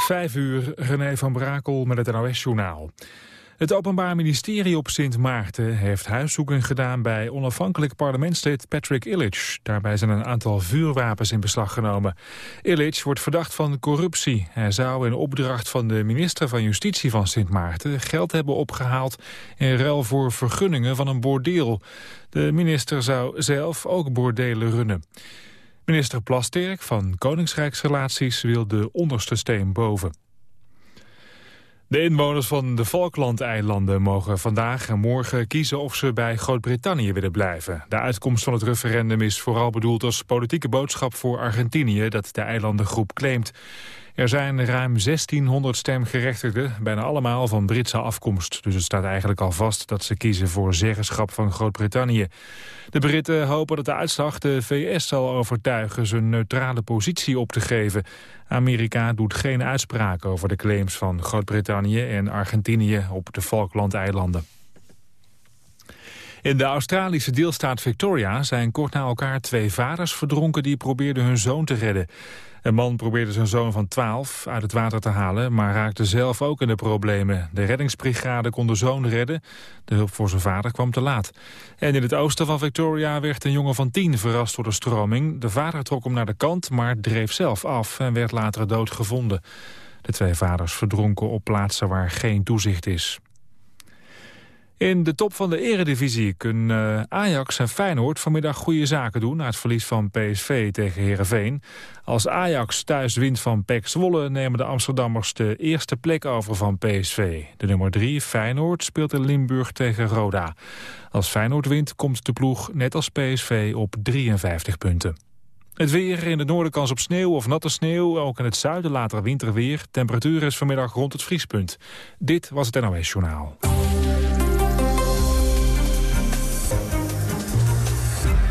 Vijf uur, René van Brakel met het NOS-journaal. Het Openbaar Ministerie op Sint Maarten heeft huiszoeking gedaan bij onafhankelijk parlementslid Patrick Illich. Daarbij zijn een aantal vuurwapens in beslag genomen. Illich wordt verdacht van corruptie. Hij zou in opdracht van de minister van Justitie van Sint Maarten geld hebben opgehaald in ruil voor vergunningen van een bordeel. De minister zou zelf ook bordelen runnen. Minister Plasterk van Koningsrijksrelaties wil de onderste steen boven. De inwoners van de Falklandeilanden mogen vandaag en morgen kiezen of ze bij Groot-Brittannië willen blijven. De uitkomst van het referendum is vooral bedoeld als politieke boodschap voor Argentinië dat de eilandengroep claimt. Er zijn ruim 1600 stemgerechtigden, bijna allemaal van Britse afkomst. Dus het staat eigenlijk al vast dat ze kiezen voor zeggenschap van Groot-Brittannië. De Britten hopen dat de uitslag de VS zal overtuigen zijn neutrale positie op te geven. Amerika doet geen uitspraak over de claims van Groot-Brittannië en Argentinië op de Falklandeilanden. In de Australische deelstaat Victoria zijn kort na elkaar twee vaders verdronken die probeerden hun zoon te redden. Een man probeerde zijn zoon van 12 uit het water te halen, maar raakte zelf ook in de problemen. De reddingsbrigade kon de zoon redden. De hulp voor zijn vader kwam te laat. En in het oosten van Victoria werd een jongen van 10 verrast door de stroming. De vader trok hem naar de kant, maar dreef zelf af en werd later dood gevonden. De twee vaders verdronken op plaatsen waar geen toezicht is. In de top van de eredivisie kunnen Ajax en Feyenoord vanmiddag goede zaken doen... na het verlies van PSV tegen Heerenveen. Als Ajax thuis wint van PEC Zwolle... nemen de Amsterdammers de eerste plek over van PSV. De nummer 3, Feyenoord, speelt in Limburg tegen Roda. Als Feyenoord wint, komt de ploeg net als PSV op 53 punten. Het weer, in het noorden kans op sneeuw of natte sneeuw. Ook in het zuiden later winterweer. Temperatuur is vanmiddag rond het vriespunt. Dit was het NOS Journaal.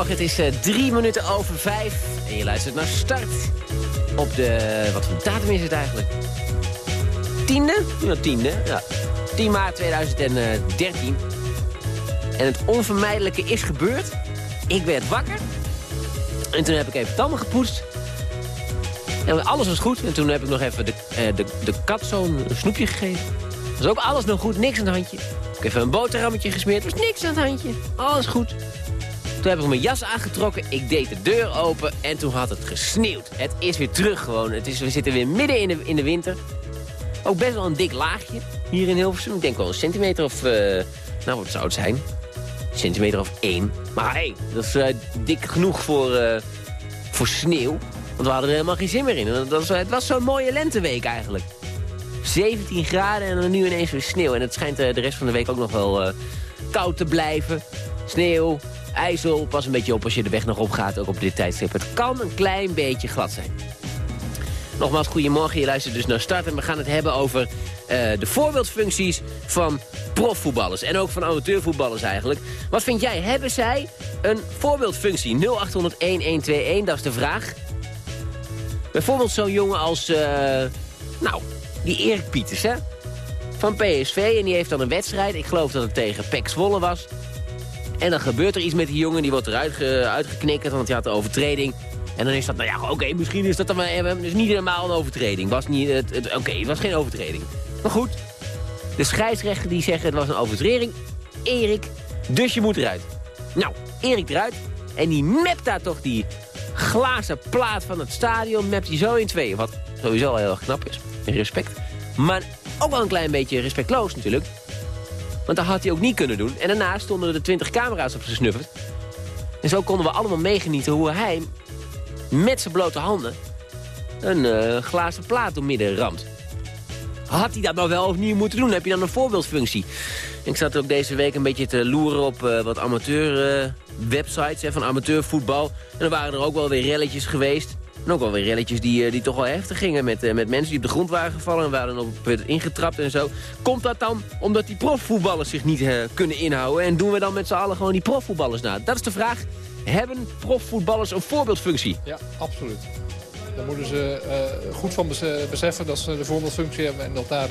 Goedemorgen, het is uh, drie minuten over vijf. En je luistert naar Start. Op de... Wat voor datum is het eigenlijk? Tiende? Ja, tiende. Ja. 10 maart 2013. En het onvermijdelijke is gebeurd. Ik werd wakker. En toen heb ik even tanden gepoetst. En alles was goed. En toen heb ik nog even de, uh, de, de kat zo'n snoepje gegeven. Was ook alles nog goed, niks aan het handje. Ik heb even een boterhammetje gesmeerd, was niks aan het handje. Alles goed. Toen heb ik mijn jas aangetrokken, ik deed de deur open en toen had het gesneeuwd. Het is weer terug gewoon. Het is, we zitten weer midden in de, in de winter. Ook best wel een dik laagje hier in Hilversum. Ik denk wel een centimeter of... Uh, nou, wat zou het zijn? Een centimeter of één. Maar hé, hey, dat is uh, dik genoeg voor, uh, voor sneeuw. Want we hadden er helemaal geen zin meer in. Dat was, het was zo'n mooie lenteweek eigenlijk. 17 graden en dan nu ineens weer sneeuw. En het schijnt de rest van de week ook nog wel koud te blijven. Sneeuw, IJssel, pas een beetje op als je de weg nog opgaat, ook op dit tijdstip. Het kan een klein beetje glad zijn. Nogmaals, goedemorgen. Je luistert dus naar Start en we gaan het hebben over uh, de voorbeeldfuncties van profvoetballers. En ook van amateurvoetballers eigenlijk. Wat vind jij? Hebben zij een voorbeeldfunctie? 0800-1121, dat is de vraag. Bijvoorbeeld zo'n jongen als, uh, nou, die Erik Pieters, hè? Van PSV. En die heeft dan een wedstrijd. Ik geloof dat het tegen PEC Zwolle was. En dan gebeurt er iets met die jongen, die wordt eruit ge, want hij had een overtreding. En dan is dat, nou ja, oké, misschien is dat dan maar, dus niet helemaal een overtreding. Was niet, het, oké, het was geen overtreding. Maar goed, de scheidsrechter die zegt het was een overtreding. Erik, dus je moet eruit. Nou, Erik eruit. En die mept daar toch die glazen plaat van het stadion, mept hij zo in tweeën. Wat sowieso heel erg knap is. Respect. Maar ook wel een klein beetje respectloos natuurlijk. Want dat had hij ook niet kunnen doen. En daarna stonden er de 20 camera's op zijn snuffert. En zo konden we allemaal meegenieten hoe hij met zijn blote handen een uh, glazen plaat door midden ramt. Had hij dat nou wel of niet moeten doen? Heb je dan een voorbeeldfunctie? Ik zat ook deze week een beetje te loeren op uh, wat amateur-websites uh, van amateurvoetbal. En er waren er ook wel weer relletjes geweest. En ook wel weer relletjes die, die toch wel heftig gingen met, met mensen die op de grond waren gevallen... en waren op het ingetrapt en zo. Komt dat dan omdat die profvoetballers zich niet kunnen inhouden... en doen we dan met z'n allen gewoon die profvoetballers na? Dat is de vraag. Hebben profvoetballers een voorbeeldfunctie? Ja, absoluut. Daar moeten ze goed van beseffen dat ze de voorbeeldfunctie hebben... en dat daar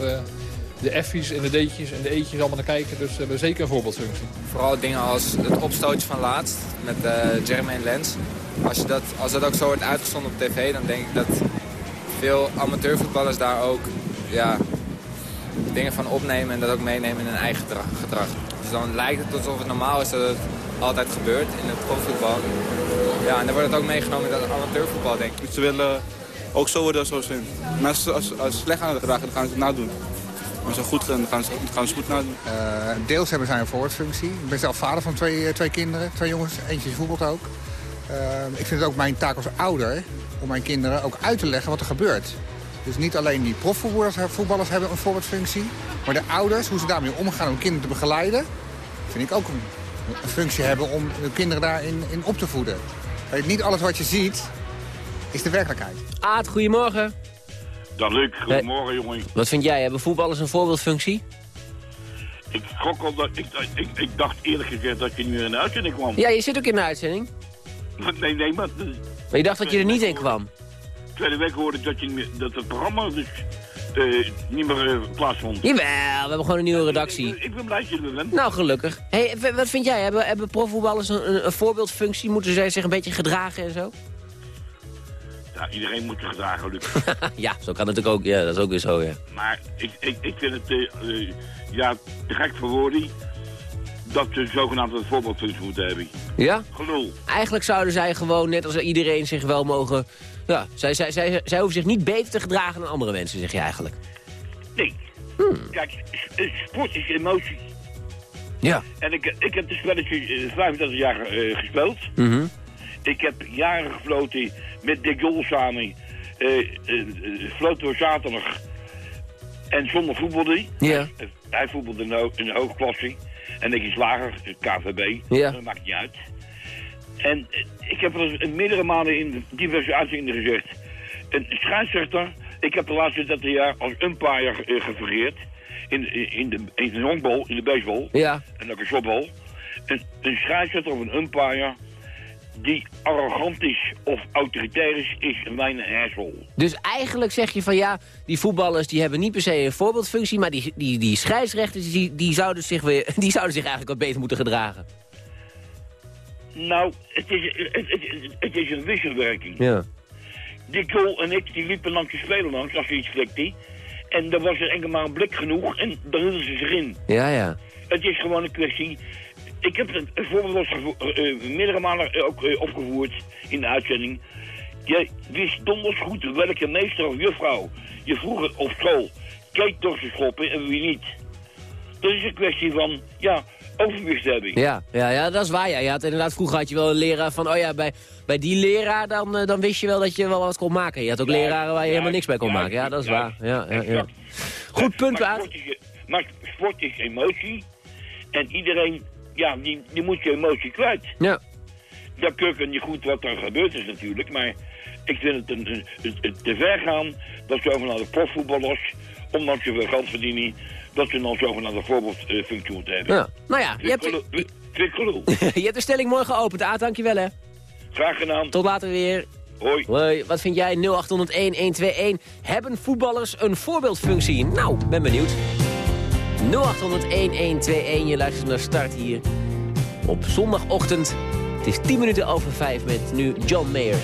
de F's en de D'tjes en de E'tjes allemaal naar kijken. Dus we hebben zeker een voorbeeldfunctie. Vooral dingen als het opstootje van laatst met uh, Jermaine Lens. Als, je dat, als dat ook zo wordt uitgezonden op tv, dan denk ik dat veel amateurvoetballers daar ook ja, dingen van opnemen... en dat ook meenemen in hun eigen gedrag. Dus dan lijkt het alsof het normaal is dat het altijd gebeurt in het profvoetbal. Ja, en dan wordt het ook meegenomen in dat amateurvoetbal, denk ik. Ze willen ook zo worden zoals hun. Mensen als, als ze slecht aan het gedragen, dan gaan ze het nadoen. Als ze goed gaan, gaan ze, gaan ze goed nadoen. Uh, deels hebben zij een voorbeeldfunctie. Ik ben zelf vader van twee, twee kinderen, twee jongens. Eentje voetbalt ook. Uh, ik vind het ook mijn taak als ouder om mijn kinderen ook uit te leggen wat er gebeurt. Dus niet alleen die profvoetballers hebben een voorbeeldfunctie... maar de ouders, hoe ze daarmee omgaan om kinderen te begeleiden... vind ik ook een een functie hebben om de kinderen daarin in op te voeden. Niet alles wat je ziet is de werkelijkheid. Aad, goedemorgen. Dat leuk. Goedemorgen, jongen. Wat vind jij? Hebben voetballers een voorbeeldfunctie? Ik gok al dat... Ik, ik, ik, dacht eerlijk gezegd dat je nu in de uitzending kwam. Ja, je zit ook in de uitzending. Nee, nee, maar... Maar je dacht dat je er niet in kwam? Tweede week hoorde ik dat, je, dat het programma dus uh, niet meer uh, plaatsvond. Jawel, we hebben gewoon een nieuwe redactie. Ik, ik ben blij dat je er bent. Nou, gelukkig. Hey, wat vind jij? Hebben, hebben profvoetballers een, een, voorbeeldfunctie? Moeten zij zich een beetje gedragen en zo? Ja, iedereen moet zich gedragen, Luc. ja, zo kan het natuurlijk ook. Ja, dat is ook weer zo, ja. Maar ik, ik, ik vind het, uh, ja, te gek voor woorden dat ze zogenaamd een voorbeeldfunctie moeten hebben. Ja? Gelul. Eigenlijk zouden zij gewoon, net als iedereen, zich wel mogen ja, zij, zij, zij, zij hoeven zich niet beter te gedragen dan andere mensen, zeg je eigenlijk. Nee. Hmm. Kijk, sport is emotie. Ja. En ik, ik heb het spelletje 35 jaar uh, gespeeld. Mm Ik heb jaren gefloten met Dick Jol samen. Uh, uh, floten we zaterdag. En zonder voetbalde. Ja. Hij voetbalde in de, in hoogklasse. En ik is lager, KVB. Ja. Dat maakt niet uit. En ik heb er meerdere malen in diverse uitzendingen gezegd. Een scheidsrechter, ik heb de laatste 30 jaar als umpire uh, gefungeerd. In, in, de, in de honkbal, in de baseball. Ja. En ook een softbal. Een, een scheidsrechter of een umpire die arrogant is of autoritair is, is mijn asshole. Dus eigenlijk zeg je van ja, die voetballers die hebben niet per se een voorbeeldfunctie... maar die, die, die scheidsrechters die, die, zouden zich weer, die zouden zich eigenlijk wat beter moeten gedragen. Nou, het is, het, het, het is een wisselwerking. Ja. Die goal en ik die liepen langs de speler langs als hij iets flikte. En er was er enkel maar een blik genoeg en dan hielden ze zich in. Ja, ja. Het is gewoon een kwestie... Ik heb het voorbeeld uh, meerdere malen ook uh, opgevoerd in de uitzending. Je wist donders goed welke meester of juffrouw je vroeger op school keek door te schoppen en wie niet. Dat is een kwestie van, ja, overwicht hebben. Ja, ja, ja, dat is waar. Ja. Je had inderdaad, vroeger had je wel een leraar van... oh ja, bij, bij die leraar dan, uh, dan wist je wel dat je wel wat kon maken. Je had ook ja, leraren waar je ja, helemaal niks bij kon maken. Ja, dat is waar. Ja, ja, ja. Goed punt, maar sport, is, maar sport is emotie. En iedereen, ja, die, die moet je emotie kwijt. Ja. Dat kun je niet goed wat er gebeurd is natuurlijk, maar... Ik vind het een, een, een, te ver gaan dat ze over naar de profvoetballers, omdat ze veel geld verdienen, dat ze dan zogenaamde voorbeeldfunctie moeten hebben. Ja. Nou ja, je hebt, je hebt de stelling mooi geopend. Aad, dankjewel hè. Graag gedaan. Tot later weer. Hoi. Hoi. Wat vind jij? 0800-1121. Hebben voetballers een voorbeeldfunctie? Nou, ben benieuwd. 0800-1121. Je luistert naar Start hier op zondagochtend. Het is 10 minuten over 5 met nu John Mayers.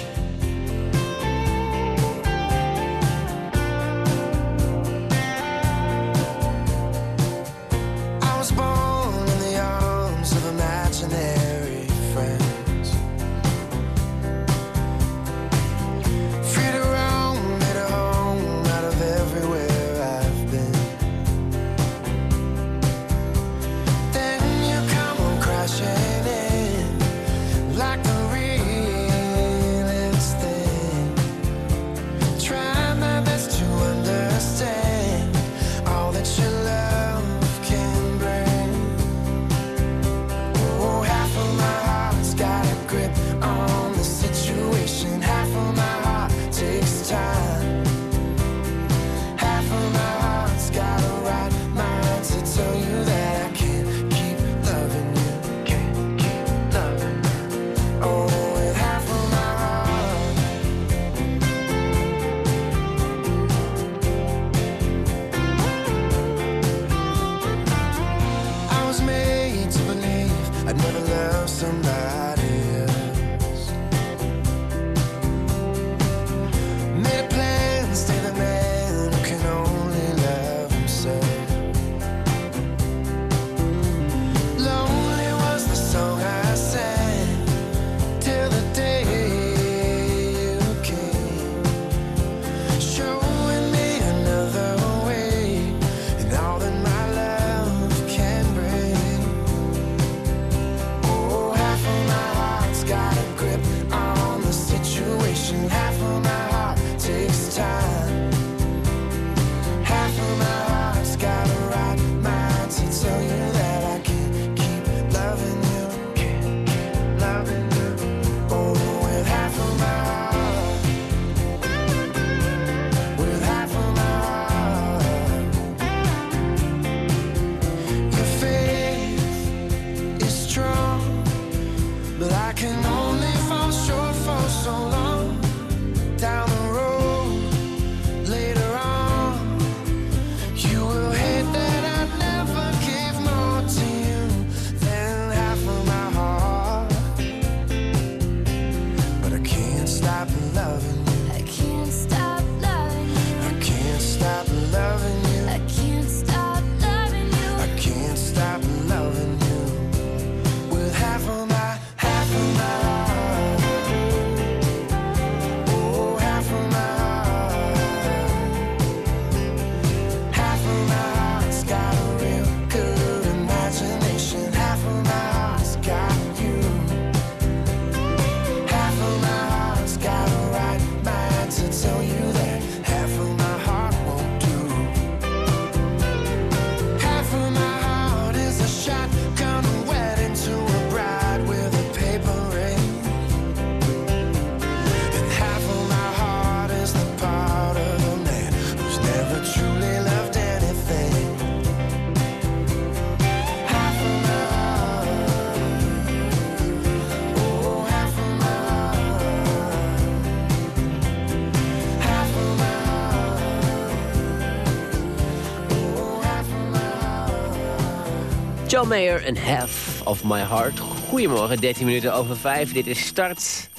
John Mayer en Half of My Heart. Goedemorgen, 13 minuten over 5. Dit is Start.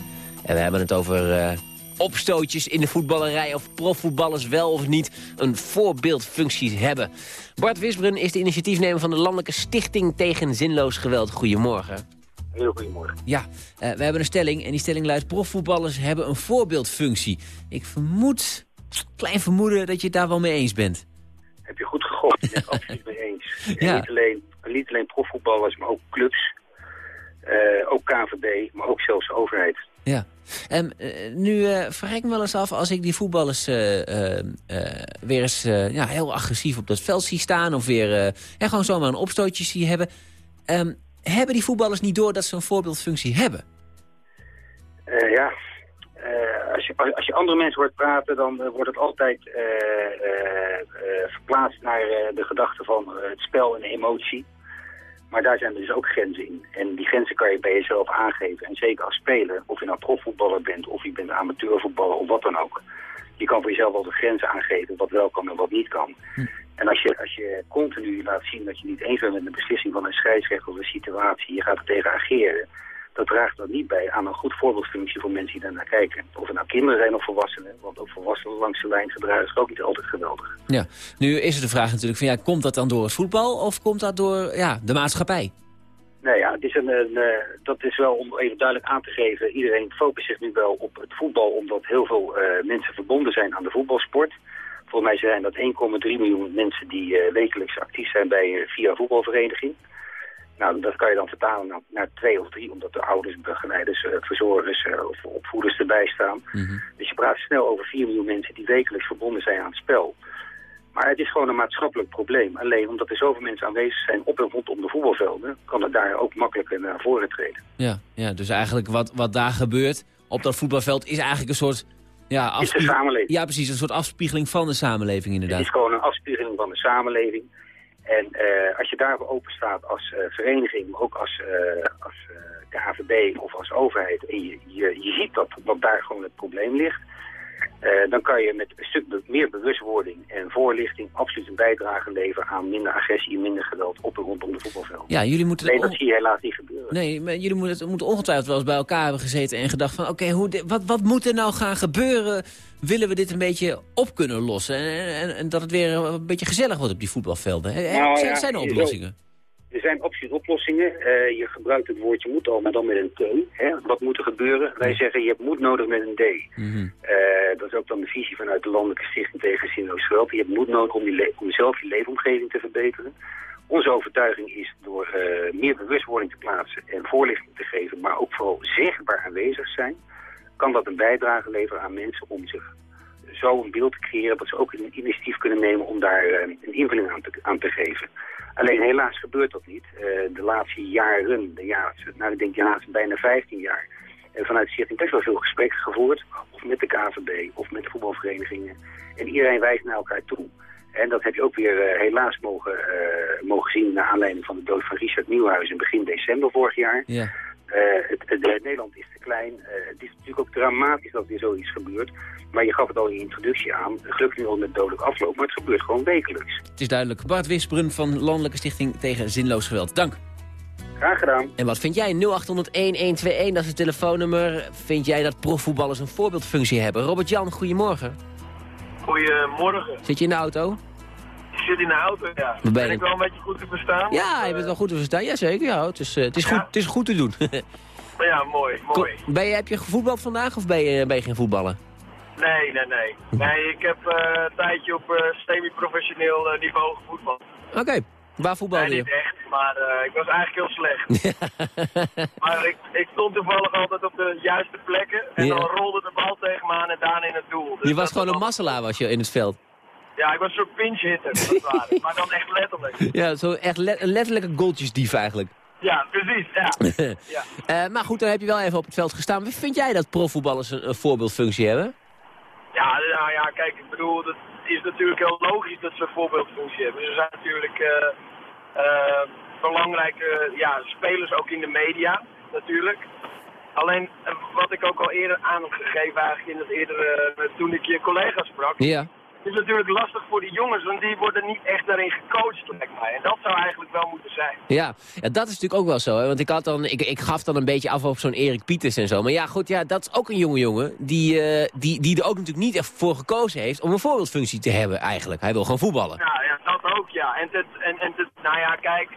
En we hebben het over eh, opstootjes in de voetballerij... of profvoetballers wel of niet een voorbeeldfunctie hebben. Bart Wisbrun is de initiatiefnemer van de Landelijke Stichting tegen Zinloos Geweld. Goedemorgen. Heel goedemorgen. Ja, eh, we hebben een stelling en die stelling luidt... profvoetballers hebben een voorbeeldfunctie. Ik vermoed, klein vermoeden, dat je het daar wel mee eens bent. Heb je goed gegooid. Ik ben het absoluut mee eens. En Ja. niet, alleen, niet alleen profvoetballers, maar ook clubs. eh, ook KVB, maar ook zelfs de overheid. Ja. En eh, nu vraag ik me wel eens af, als ik die voetballers weer eens ja, heel agressief op dat veld zie staan... of weer ja, gewoon zomaar een opstootje zie hebben... ehm, hebben die voetballers niet door dat ze een voorbeeldfunctie hebben? Ja, als, je, als je andere mensen hoort praten, dan wordt het altijd verplaatst naar de gedachte van het spel en de emotie. Maar daar zijn dus ook grenzen in. En die grenzen kan je bij jezelf aangeven. En zeker als speler, of je nou profvoetballer bent, of je bent amateurvoetballer, of wat dan ook. Je kan voor jezelf wel de grenzen aangeven wat wel kan en wat niet kan. En als je, als je continu laat zien dat je niet eens bent met een beslissing van een scheidsrechter of een situatie, je gaat er tegen ageren, dat draagt dan niet bij aan een goed voorbeeldfunctie voor mensen die daarnaar kijken. Of het nou kinderen zijn of volwassenen, want ook volwassenen langs de lijn gedragen is ook niet altijd geweldig. Ja. Nu is het de vraag natuurlijk van, ja, komt dat dan door het voetbal... of komt dat door ja, de maatschappij? Nee, ja, het is een, een, eh, dat is wel om even duidelijk aan te geven. Iedereen focust zich nu wel op het voetbal, omdat heel veel eh, mensen verbonden zijn aan de voetbalsport. Volgens mij zijn dat 1,3 miljoen mensen die eh, wekelijks actief zijn bij via voetbalvereniging. Nou, dat kan je dan vertalen naar, naar twee of drie, omdat er ouders, begeleiders, eh, verzorgers eh, of opvoeders erbij staan. Dus je praat snel over 4 miljoen mensen die wekelijks verbonden zijn aan het spel. Maar het is gewoon een maatschappelijk probleem. Alleen omdat er zoveel mensen aanwezig zijn op en rondom de voetbalvelden, kan het daar ook makkelijker naar voren treden. Ja, ja dus eigenlijk wat, wat daar gebeurt op dat voetbalveld is eigenlijk een soort... Ja, Is de afspie- samenleving. Ja, precies, een soort afspiegeling van de samenleving Het inderdaad. is gewoon een afspiegeling van de samenleving. En eh, als je daarvoor open staat als eh, vereniging, maar ook als, eh, als KVB of als overheid, en je, je, je ziet dat, dat daar gewoon het probleem ligt, eh, dan kan je met een stuk meer bewustwording en voorlichting absoluut een bijdrage leveren aan minder agressie en minder geweld op en rondom de voetbalveld. Ja, jullie moeten... Nee, dat zie je helaas niet gebeuren. Nee, maar jullie moeten, moeten ongetwijfeld wel eens bij elkaar hebben gezeten en gedacht van... oké, wat, wat moet er nou gaan gebeuren? Willen we dit een beetje op kunnen lossen? En, en, en dat het weer een beetje gezellig wordt op die voetbalvelden? Nou, zijn, er oplossingen? Er zijn absoluut oplossingen. Eh, je gebruikt het woordje moet al, maar dan met een T. Hè? Wat moet er gebeuren? Wij zeggen je hebt moed nodig met een D. Mhm. Eh, dat is ook dan de visie vanuit de Landelijke Stichting tegen zinloos geweld. Je hebt moed nodig om, le- om zelf je leefomgeving te verbeteren. Onze overtuiging is door eh, meer bewustwording te plaatsen en voorlichting te geven, maar ook vooral zichtbaar aanwezig zijn, kan dat een bijdrage leveren aan mensen om zich zo een beeld te creëren dat ze ook een initiatief kunnen nemen om daar een invulling aan te, aan te geven. Alleen helaas gebeurt dat niet. Eh, de laatste jaren, de jaren, nou ik denk de laatste bijna 15 jaar, en vanuit de stichting best wel veel gesprekken gevoerd. Of met de KVB of met de voetbalverenigingen. En iedereen wijst naar elkaar toe. En dat heb je ook weer eh, helaas mogen, eh, mogen zien... naar aanleiding van de dood van Richard Nieuwhuis in begin december vorig jaar. Ja. Eh, het, het- de- Nederland is te klein. Eh, het is natuurlijk ook dramatisch dat weer zoiets gebeurt. Maar je gaf het al in je introductie aan. Gelukkig nu al met dodelijk afloop, maar het gebeurt gewoon wekelijks. Het is duidelijk. Bart Wisperen van Landelijke Stichting tegen Zinloos Geweld. Dank. Graag gedaan. En wat vind jij? 0800-1121, dat is het telefoonnummer. Vind jij dat profvoetballers een voorbeeldfunctie hebben? Robert-Jan, goedemorgen. Goedemorgen. Zit je in de auto? Ik zit in de auto, ja. Ben Ben ik wel een beetje goed te verstaan? Ja, je bent wel goed te verstaan. Jazeker, ja. Het is, eh, het is, goed, het is goed te doen. Ja, mooi, mooi. Kom, ben je, heb je gevoetbald vandaag of ben je, ben je geen voetballen? Nee, nee, nee. Nee, ik heb eh, een tijdje op eh, semi-professioneel eh, niveau gevoetbald. Oké, waar voetbalde Nee, je? niet echt, maar eh, ik was eigenlijk heel slecht. maar ik, ik stond toevallig altijd op de juiste plekken. En Ja. dan rolde de bal tegen me aan en daarna in het doel. Dus Je was gewoon een masselaar was je in het veld. Ja, ik was een soort pinch hitter, als het ware. maar dan echt letterlijk. Ja, zo echt le- een letterlijke goaltjesdief eigenlijk. Ja, precies, ja. ja. Eh, maar goed, dan heb je wel even op het veld gestaan. Vind jij dat profvoetballers een, een voorbeeldfunctie hebben? Ja, nou ja, kijk, ik bedoel, het is natuurlijk heel logisch dat ze een voorbeeldfunctie hebben. Ze zijn natuurlijk eh, eh, belangrijke ja, spelers ook in de media, natuurlijk. Alleen, wat ik ook al eerder aan heb gegeven eigenlijk in het eerdere, toen ik je collega sprak, Ja. Is natuurlijk lastig voor die jongens, want die worden niet echt daarin gecoacht, lijkt mij. En dat zou eigenlijk wel moeten zijn. Ja. ja, dat is natuurlijk ook wel zo. Hè? Want ik, had dan, ik, ik gaf dan een beetje af op zo'n Erik Pieters en zo. Maar ja, goed, ja, dat is ook een jonge jongen die, eh, die, die er ook natuurlijk niet echt voor gekozen heeft om een voorbeeldfunctie te hebben eigenlijk. Hij wil gewoon voetballen. Ja, ja dat ook, ja. En, het, en, en het, nou ja, kijk,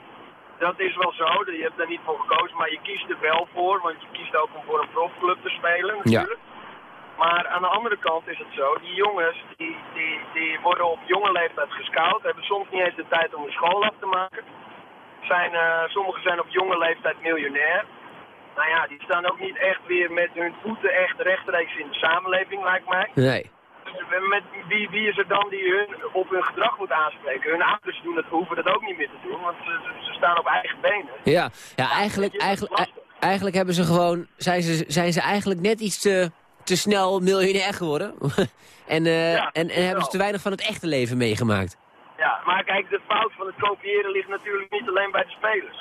dat is wel zo. Je hebt daar niet voor gekozen, maar je kiest er wel voor. Want je kiest ook om voor een profclub te spelen, natuurlijk. Maar aan de andere kant is het zo, die jongens die, die, die worden op jonge leeftijd gescout, hebben soms niet eens de tijd om hun school af te maken. Zijn, eh, sommigen zijn op jonge leeftijd miljonair. Nou ja, die staan ook niet echt weer met hun voeten echt rechtstreeks in de samenleving, lijkt mij. Nee. Met wie, wie is er dan die hun op hun gedrag moet aanspreken? Hun ouders doen het, hoeven dat ook niet meer te doen, want ze, ze- staan op eigen benen. Ja, ja eigenlijk, eigenlijk, eigenlijk hebben ze gewoon, zijn, ze, zijn ze eigenlijk net iets te, te snel miljonair geworden. en, eh, en, en hebben ze te weinig van het echte leven meegemaakt. Ja, maar kijk, de fout van het kopiëren ligt natuurlijk niet alleen bij de spelers.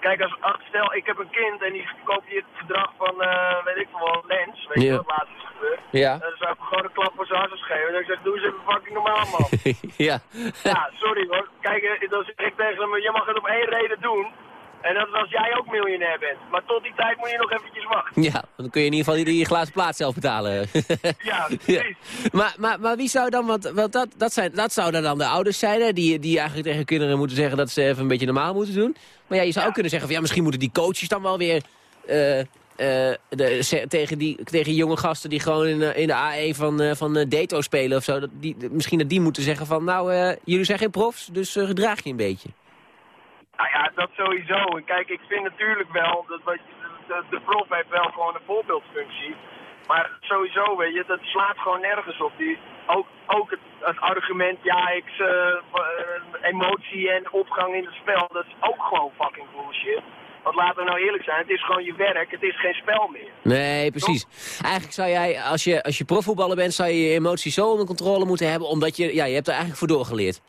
Kijk, als, als- stel ik heb een kind en die kopieert het gedrag van, eh, weet ik veel wel, Lens, weet je Ja. wat laatst is gebeurd. Ja. Dan zou ik gewoon een klap voor zijn hartjes geven. En dan zeg ik, doe eens even fucking normaal, man. ja. ja, sorry hoor. Kijk, eh, dan zeg ik tegen hem, je mag het op één reden doen. En dat is als jij ook miljonair bent. Maar tot die tijd moet je nog eventjes wachten. Ja, dan kun je in ieder geval die, die glazen plaat zelf betalen. Ja, precies. Maar, maar, maar wie zou dan, want, want dat, dat, zijn, dat zouden dan de ouders zijn, hè, die, die eigenlijk tegen kinderen moeten zeggen dat ze even een beetje normaal moeten doen. Maar ja, je zou ook kunnen zeggen van ja, misschien moeten die coaches dan wel weer eh, eh, de, ze- tegen, die, tegen jonge gasten die gewoon in, de- in de AE van, eh, van eh, Dato spelen of zo. Dat die, misschien dat die moeten zeggen van nou, eh, jullie zijn geen profs, dus eh, gedraag je een beetje. Nou ja, dat sowieso. En kijk, ik vind natuurlijk wel dat wat je- de, de prof heeft wel gewoon een voorbeeldfunctie. Maar sowieso, weet je, dat slaat gewoon nergens op. Die, ook ook het, het argument, ja, ik, eh, eh, emotie en opgang in het spel, dat is ook gewoon fucking bullshit. Want laten we nou eerlijk zijn, het is gewoon je werk, het is geen spel meer. Nee, precies. Eigenlijk zou jij, als je, als je profvoetballer bent, zou je je emoties zo onder controle moeten hebben, omdat je, ja, je hebt er eigenlijk voor doorgeleerd.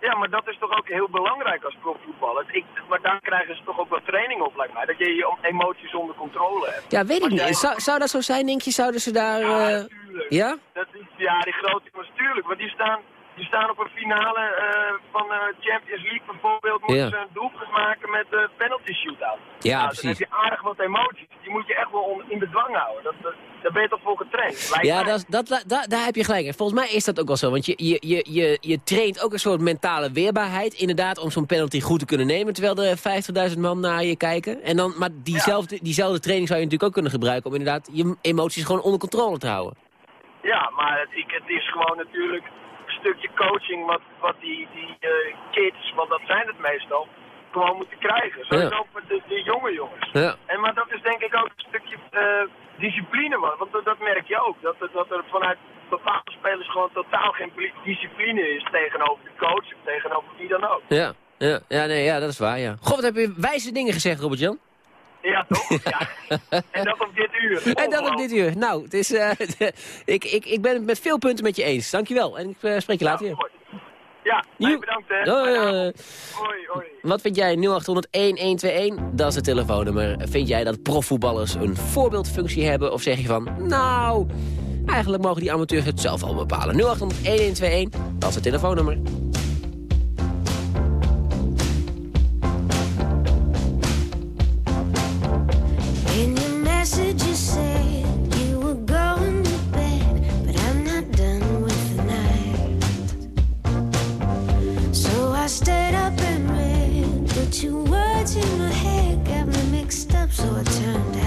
Ja, maar dat is toch ook heel belangrijk als profvoetballer. Ik, maar daar krijgen ze toch ook wat training op, lijkt mij. Dat je je emoties onder controle hebt. Ja, weet ik jij- niet. Zou, zou dat zo zijn, denk je? Zouden ze daar... Ja, natuurlijk. ja? Dat is, ja, die grote jongens, tuurlijk. Want die staan, die staan op een finale eh, van de Champions League bijvoorbeeld. Moeten Ja. ze een doelpunt maken met de penalty shootout. Ja, Nou, precies. Dan heb je aardig wat emoties. Die moet je echt wel in bedwang houden. Dat, dat, daar ben je toch voor getraind. Ja, dat, dat, dat, daar- heb je gelijk. in. Volgens mij is dat ook wel zo. Want je, je, je, je, je traint ook een soort mentale weerbaarheid. Inderdaad, om zo'n penalty goed te kunnen nemen. Terwijl er 50.000 man naar je kijken. En dan, maar diezelfde, diezelfde training zou je natuurlijk ook kunnen gebruiken... om inderdaad je emoties gewoon onder controle te houden. Ja, maar het, ik, het is gewoon natuurlijk stukje coaching wat, wat die, die eh, kids, want dat zijn het meestal, gewoon moeten krijgen. Sowieso voor de, de jonge jongens. Ja. En, maar dat is denk ik ook een stukje eh, discipline, man. Want dat, dat merk je ook. Dat, dat, dat er vanuit bepaalde spelers gewoon totaal geen pli- discipline is tegenover de coach of tegenover wie dan ook. Ja, ja, ja, nee, ja dat is waar, ja. God, wat heb je wijze dingen gezegd, Robert-Jan. Ja, toch? Ja. En dat op dit uur. En dan op dit uur. Nou, het is, eh, ik, ik, ik ben het met veel punten met je eens. Dankjewel. En ik eh, spreek je later weer. Ja, Joe. bedankt hè. Hoi, hoi. Wat vind jij? 0800-1121, dat is het telefoonnummer. Vind jij dat profvoetballers een voorbeeldfunctie hebben? Of zeg je van, nou, eigenlijk mogen die amateurs het zelf al bepalen. 0800-1121, dat is het telefoonnummer. Stayed up and read, but your words in my head got me mixed up, so I turned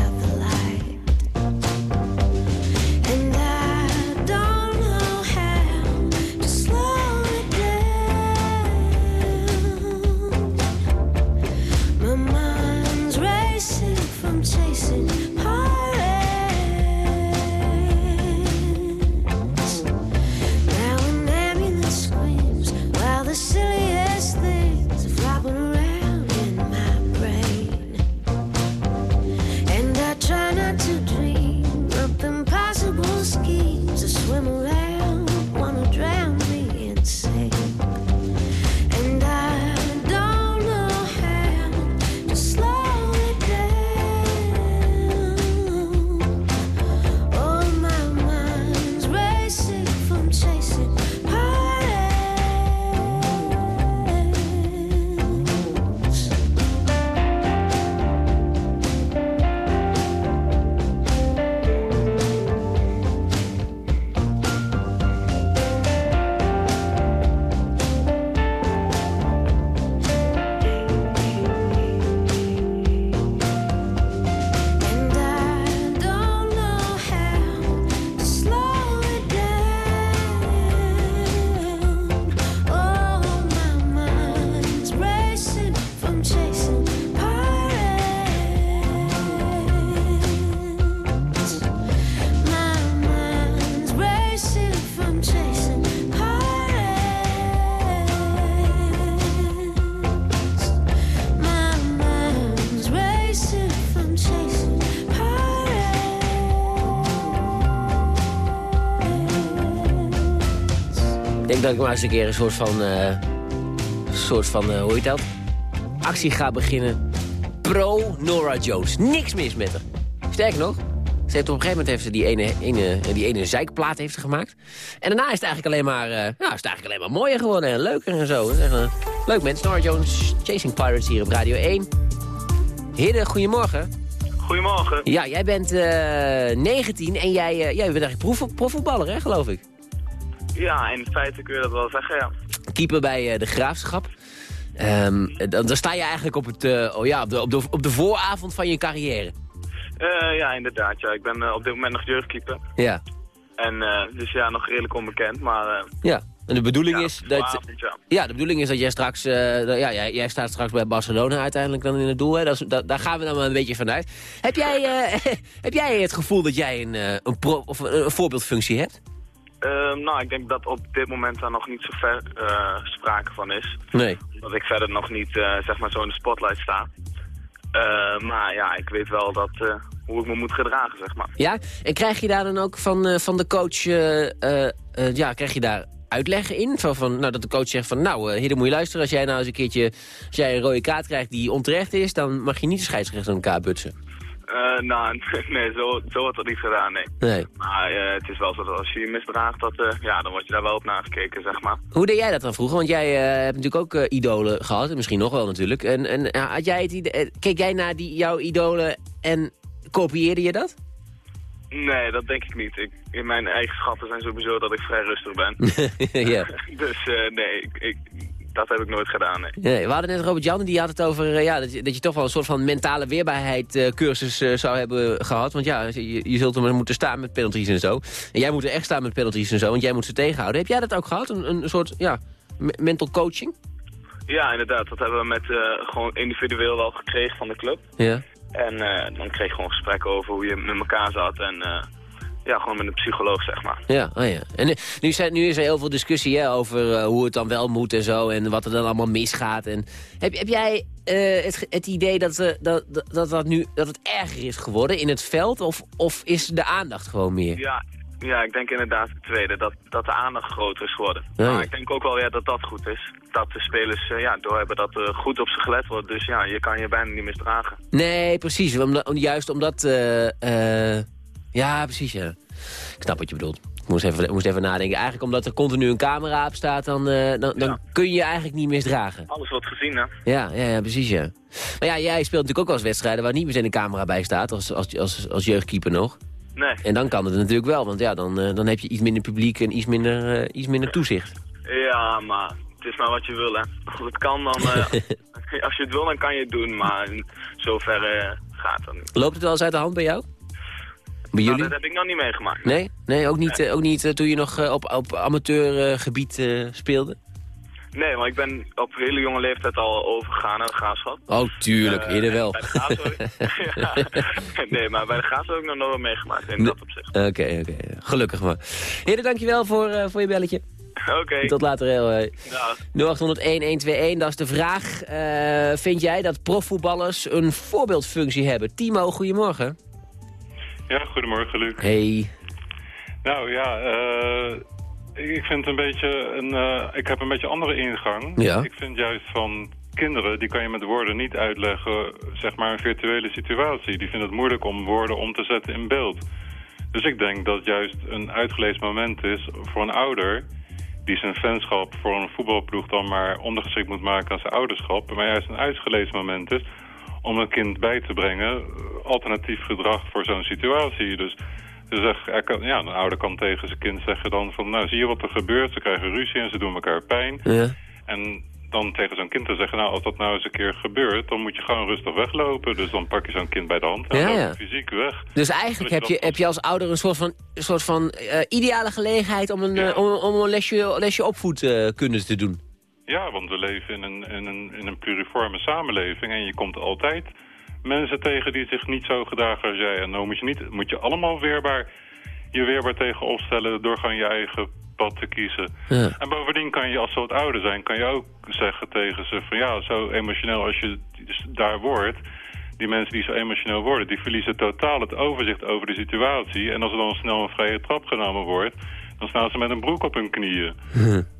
dat ik maar eens een keer een soort van, eh, soort van eh, hoe heet dat? Actie ga beginnen. Pro Nora Jones. Niks mis met haar. Sterker nog, ze heeft op een gegeven moment heeft ze die ene, ene, die ene zeikplaat heeft gemaakt. En daarna is het eigenlijk alleen maar, eh, nou, is het eigenlijk alleen maar mooier geworden en leuker en zo. Leuk mens. Nora Jones, Chasing Pirates hier op Radio 1. Hidde, goedemorgen. Goedemorgen. Ja, jij bent eh 19 en jij, jij bent eigenlijk prof, profvoetballer, hè, geloof ik. Ja, in feite kun je dat wel zeggen, ja. keeper bij eh, de Graafschap. Ehm, dan, dan sta je eigenlijk op, het, eh, oh ja, op, de, op, de, op de vooravond van je carrière. Eh, ja, inderdaad. Ja. Ik ben op dit moment nog jeugdkeeper. Ja. En dus ja, nog redelijk onbekend, maar... ja. En de bedoeling, ja, is dat, ja. ja, de bedoeling is dat jij straks... ja, jij, jij staat straks bij Barcelona uiteindelijk dan in het doel. Hè? Dat is, dat, daar gaan we dan maar een beetje vanuit. Heb jij, heb jij het gevoel dat jij een, een, pro, of een, een voorbeeldfunctie hebt? Eh, nou, ik denk dat op dit moment daar nog niet zo ver eh, sprake van is. Nee. Dat ik verder nog niet, eh, zeg maar, zo in de spotlight sta. Eh, maar ja, ik weet wel dat, eh, hoe ik me moet gedragen, zeg maar. Ja? En krijg je daar dan ook van, van de coach... ja, krijg je daar uitleggen in? Zo van, nou, dat de coach zegt van... Nou, hier moet je luisteren. Als jij nou eens een keertje... Als jij een rode kaart krijgt die onterecht is... dan mag je niet de scheidsrechter aan elkaar butsen. Eh, nou, nee, zo, zo wordt dat niet gedaan, nee. Nee. Maar eh, het is wel zo dat als je je misdraagt, dat, eh, ja, dan word je daar wel op nagekeken, zeg maar. Hoe deed jij dat dan vroeger? Want jij hebt natuurlijk ook idolen gehad, en misschien nog wel natuurlijk. En, en had jij het idee, keek jij naar die, jouw idolen en kopieerde je dat? Nee, dat denk ik niet. Ik, in mijn eigenschappen zijn sowieso dat ik vrij rustig ben. ja. dus eh, nee, ik, ik, dat heb ik nooit gedaan, nee. Nee, we hadden net Robert Jan, die had het over eh, ja, dat, je, dat je toch wel een soort van mentale weerbaarheid eh, cursus eh, zou hebben gehad. Want ja, je, je zult er maar moeten staan met penalties en zo. En jij moet er echt staan met penalties en zo, want jij moet ze tegenhouden. Heb jij dat ook gehad? Een, een soort ja, me- mental coaching? Ja, inderdaad. Dat hebben we met, gewoon individueel wel gekregen van de club. Ja. En dan kreeg je gewoon gesprekken over hoe je met elkaar zat. En ja, gewoon met een psycholoog, zeg maar. Ja, oh ja. En nu, nu, zijn, nu is er heel veel discussie hè, over eh, hoe het dan wel moet en zo. En wat er dan allemaal misgaat. En heb, heb jij eh, het, het idee dat, eh, dat, dat, dat, nu, dat het erger is geworden in het veld? Of, of is de aandacht gewoon meer? Ja, ja, ik denk inderdaad het tweede. Dat, dat de aandacht groter is geworden. Ja, ja. Maar ik denk ook wel ja, dat dat goed is. Dat de spelers eh, ja, doorhebben dat er goed op ze gelet wordt. Dus ja, je kan je bijna niet misdragen. Nee, precies. Om- juist omdat... ja, precies, ja. Ik snap wat je bedoelt. Ik moest even, moest even nadenken. Eigenlijk omdat er continu een camera op staat, dan, eh, dan, dan kun je eigenlijk niet misdragen. Alles wordt gezien, hè? Ja, ja, ja, precies, ja. Maar ja, jij speelt natuurlijk ook wel eens wedstrijden waar niet meteen een camera bij staat, als, als, als, als jeugdkeeper nog. Nee. En dan kan het natuurlijk wel, want ja, dan, eh, dan heb je iets minder publiek en iets minder, eh, iets minder toezicht. Ja, maar het is maar wat je wil, hè. Als het kan, dan... als je het wil, dan kan je het doen. Maar in zoverre gaat dat niet. Loopt het wel eens uit de hand bij jou? Bij Nou, jullie? dat heb ik nog niet meegemaakt. Nee? Nee, ook niet, eh, ook niet eh, toen je nog eh, op, op amateurgebied speelde? Nee, want ik ben op hele jonge leeftijd al overgegaan naar de graafschap. Oh, tuurlijk, eerder wel. Bij de graafschap... ja. Nee, maar bij de graafschap heb ik nog nooit meegemaakt in Nee. dat opzicht. Oké, oké. Gelukkig maar. Heren, dankjewel voor, eh, voor je belletje. Oké. Tot later, heel. eh. Dag. 0800-1121, dat is de vraag. Vind jij dat profvoetballers een voorbeeldfunctie hebben? Timo, goedemorgen. Ja, goedemorgen Luc. Hey. Nou ja, eh, ik vind een beetje een, eh, ik heb een beetje andere ingang. Ja. Ik vind juist van kinderen, die kan je met woorden niet uitleggen, zeg maar een virtuele situatie. Die vinden het moeilijk om woorden om te zetten in beeld. Dus ik denk dat juist een uitgelezen moment is voor een ouder die zijn fanschap voor een voetbalploeg dan maar ondergeschikt moet maken aan zijn ouderschap. Maar juist een uitgelezen moment is om een kind bij te brengen eh, alternatief gedrag voor zo'n situatie. Dus, zeg, er kan, ja, een ouder kan tegen zijn kind zeggen dan van, nou zie je wat er gebeurt, ze krijgen ruzie en ze doen elkaar pijn. Ja. En dan tegen zo'n kind te zeggen, nou als dat nou eens een keer gebeurt, dan moet je gewoon rustig weglopen. Dus dan pak je zo'n kind bij de hand en Ja, ja. fysiek weg. Dus eigenlijk heb je, heb je als ouder een soort van, soort van eh, ideale gelegenheid om een, eh, om, om een lesje, lesje opvoedkunde te doen. Ja, want we leven in een, in, een, in een pluriforme samenleving en je komt altijd mensen tegen die zich niet zo gedragen als jij. En dan moet je, niet, moet je allemaal weerbaar, je weerbaar tegen opstellen door gewoon je eigen pad te kiezen. Ja. En bovendien kan je, als ze wat ouder zijn, kan je ook zeggen tegen ze van ja, zo emotioneel als je daar wordt, die mensen die zo emotioneel worden, die verliezen totaal het overzicht over de situatie. En als er dan snel een vrije trap genomen wordt, dan staan ze met een broek op hun knieën.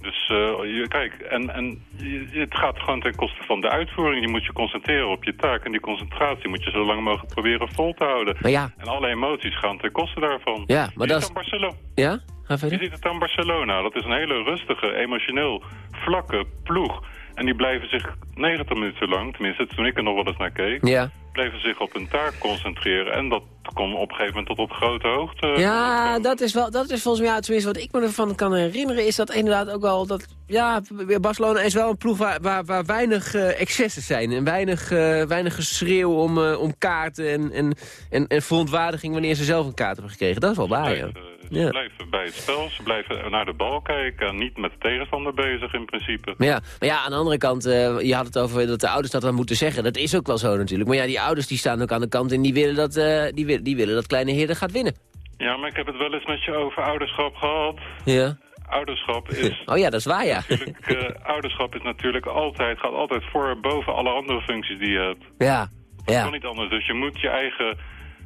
Dus eh, je, kijk, en, en je- het gaat gewoon ten koste van de uitvoering. Je moet je concentreren op je taak. En die concentratie moet je zo lang mogelijk proberen vol te houden. Maar ja. En alle emoties gaan ten koste daarvan. Ja, maar je dat is- Barcelona. Ja? Ga Je verder. ziet het aan Barcelona. Dat is een hele rustige, emotioneel vlakke ploeg. En die blijven zich 90 minuten lang, tenminste toen ik er nog wel eens naar keek... Ja. bleven zich op hun taak concentreren. En dat kon op een gegeven moment tot op grote hoogte. Ja, dat is, wel, dat is volgens mij, ja, tenminste wat ik me ervan kan herinneren, is dat inderdaad ook wel dat, ja, Barcelona is wel een ploeg waar, waar, waar weinig eh, excessen zijn. En weinig, eh, weinig geschreeuw om, eh, om kaarten en, en, en, en verontwaardiging wanneer ze zelf een kaart hebben gekregen. Dat is wel waar, ja. Ze Ja. blijven bij het spel, ze blijven naar de bal kijken... en niet met de tegenstander bezig in principe. Maar ja, maar ja, aan de andere kant, eh, je had het over dat de ouders dat dan moeten zeggen. Dat is ook wel zo natuurlijk. Maar ja, die ouders die staan ook aan de kant en die willen dat, eh, die, willen, die willen dat kleine heerder gaat winnen. Ja, maar ik heb het wel eens met je over ouderschap gehad. Ja. Ouderschap is... Oh ja, dat is waar, ja. natuurlijk, eh, ouderschap is natuurlijk altijd, gaat altijd voor boven alle andere functies die je hebt. Ja, Dat ja. kan niet anders. Dus je moet je eigen,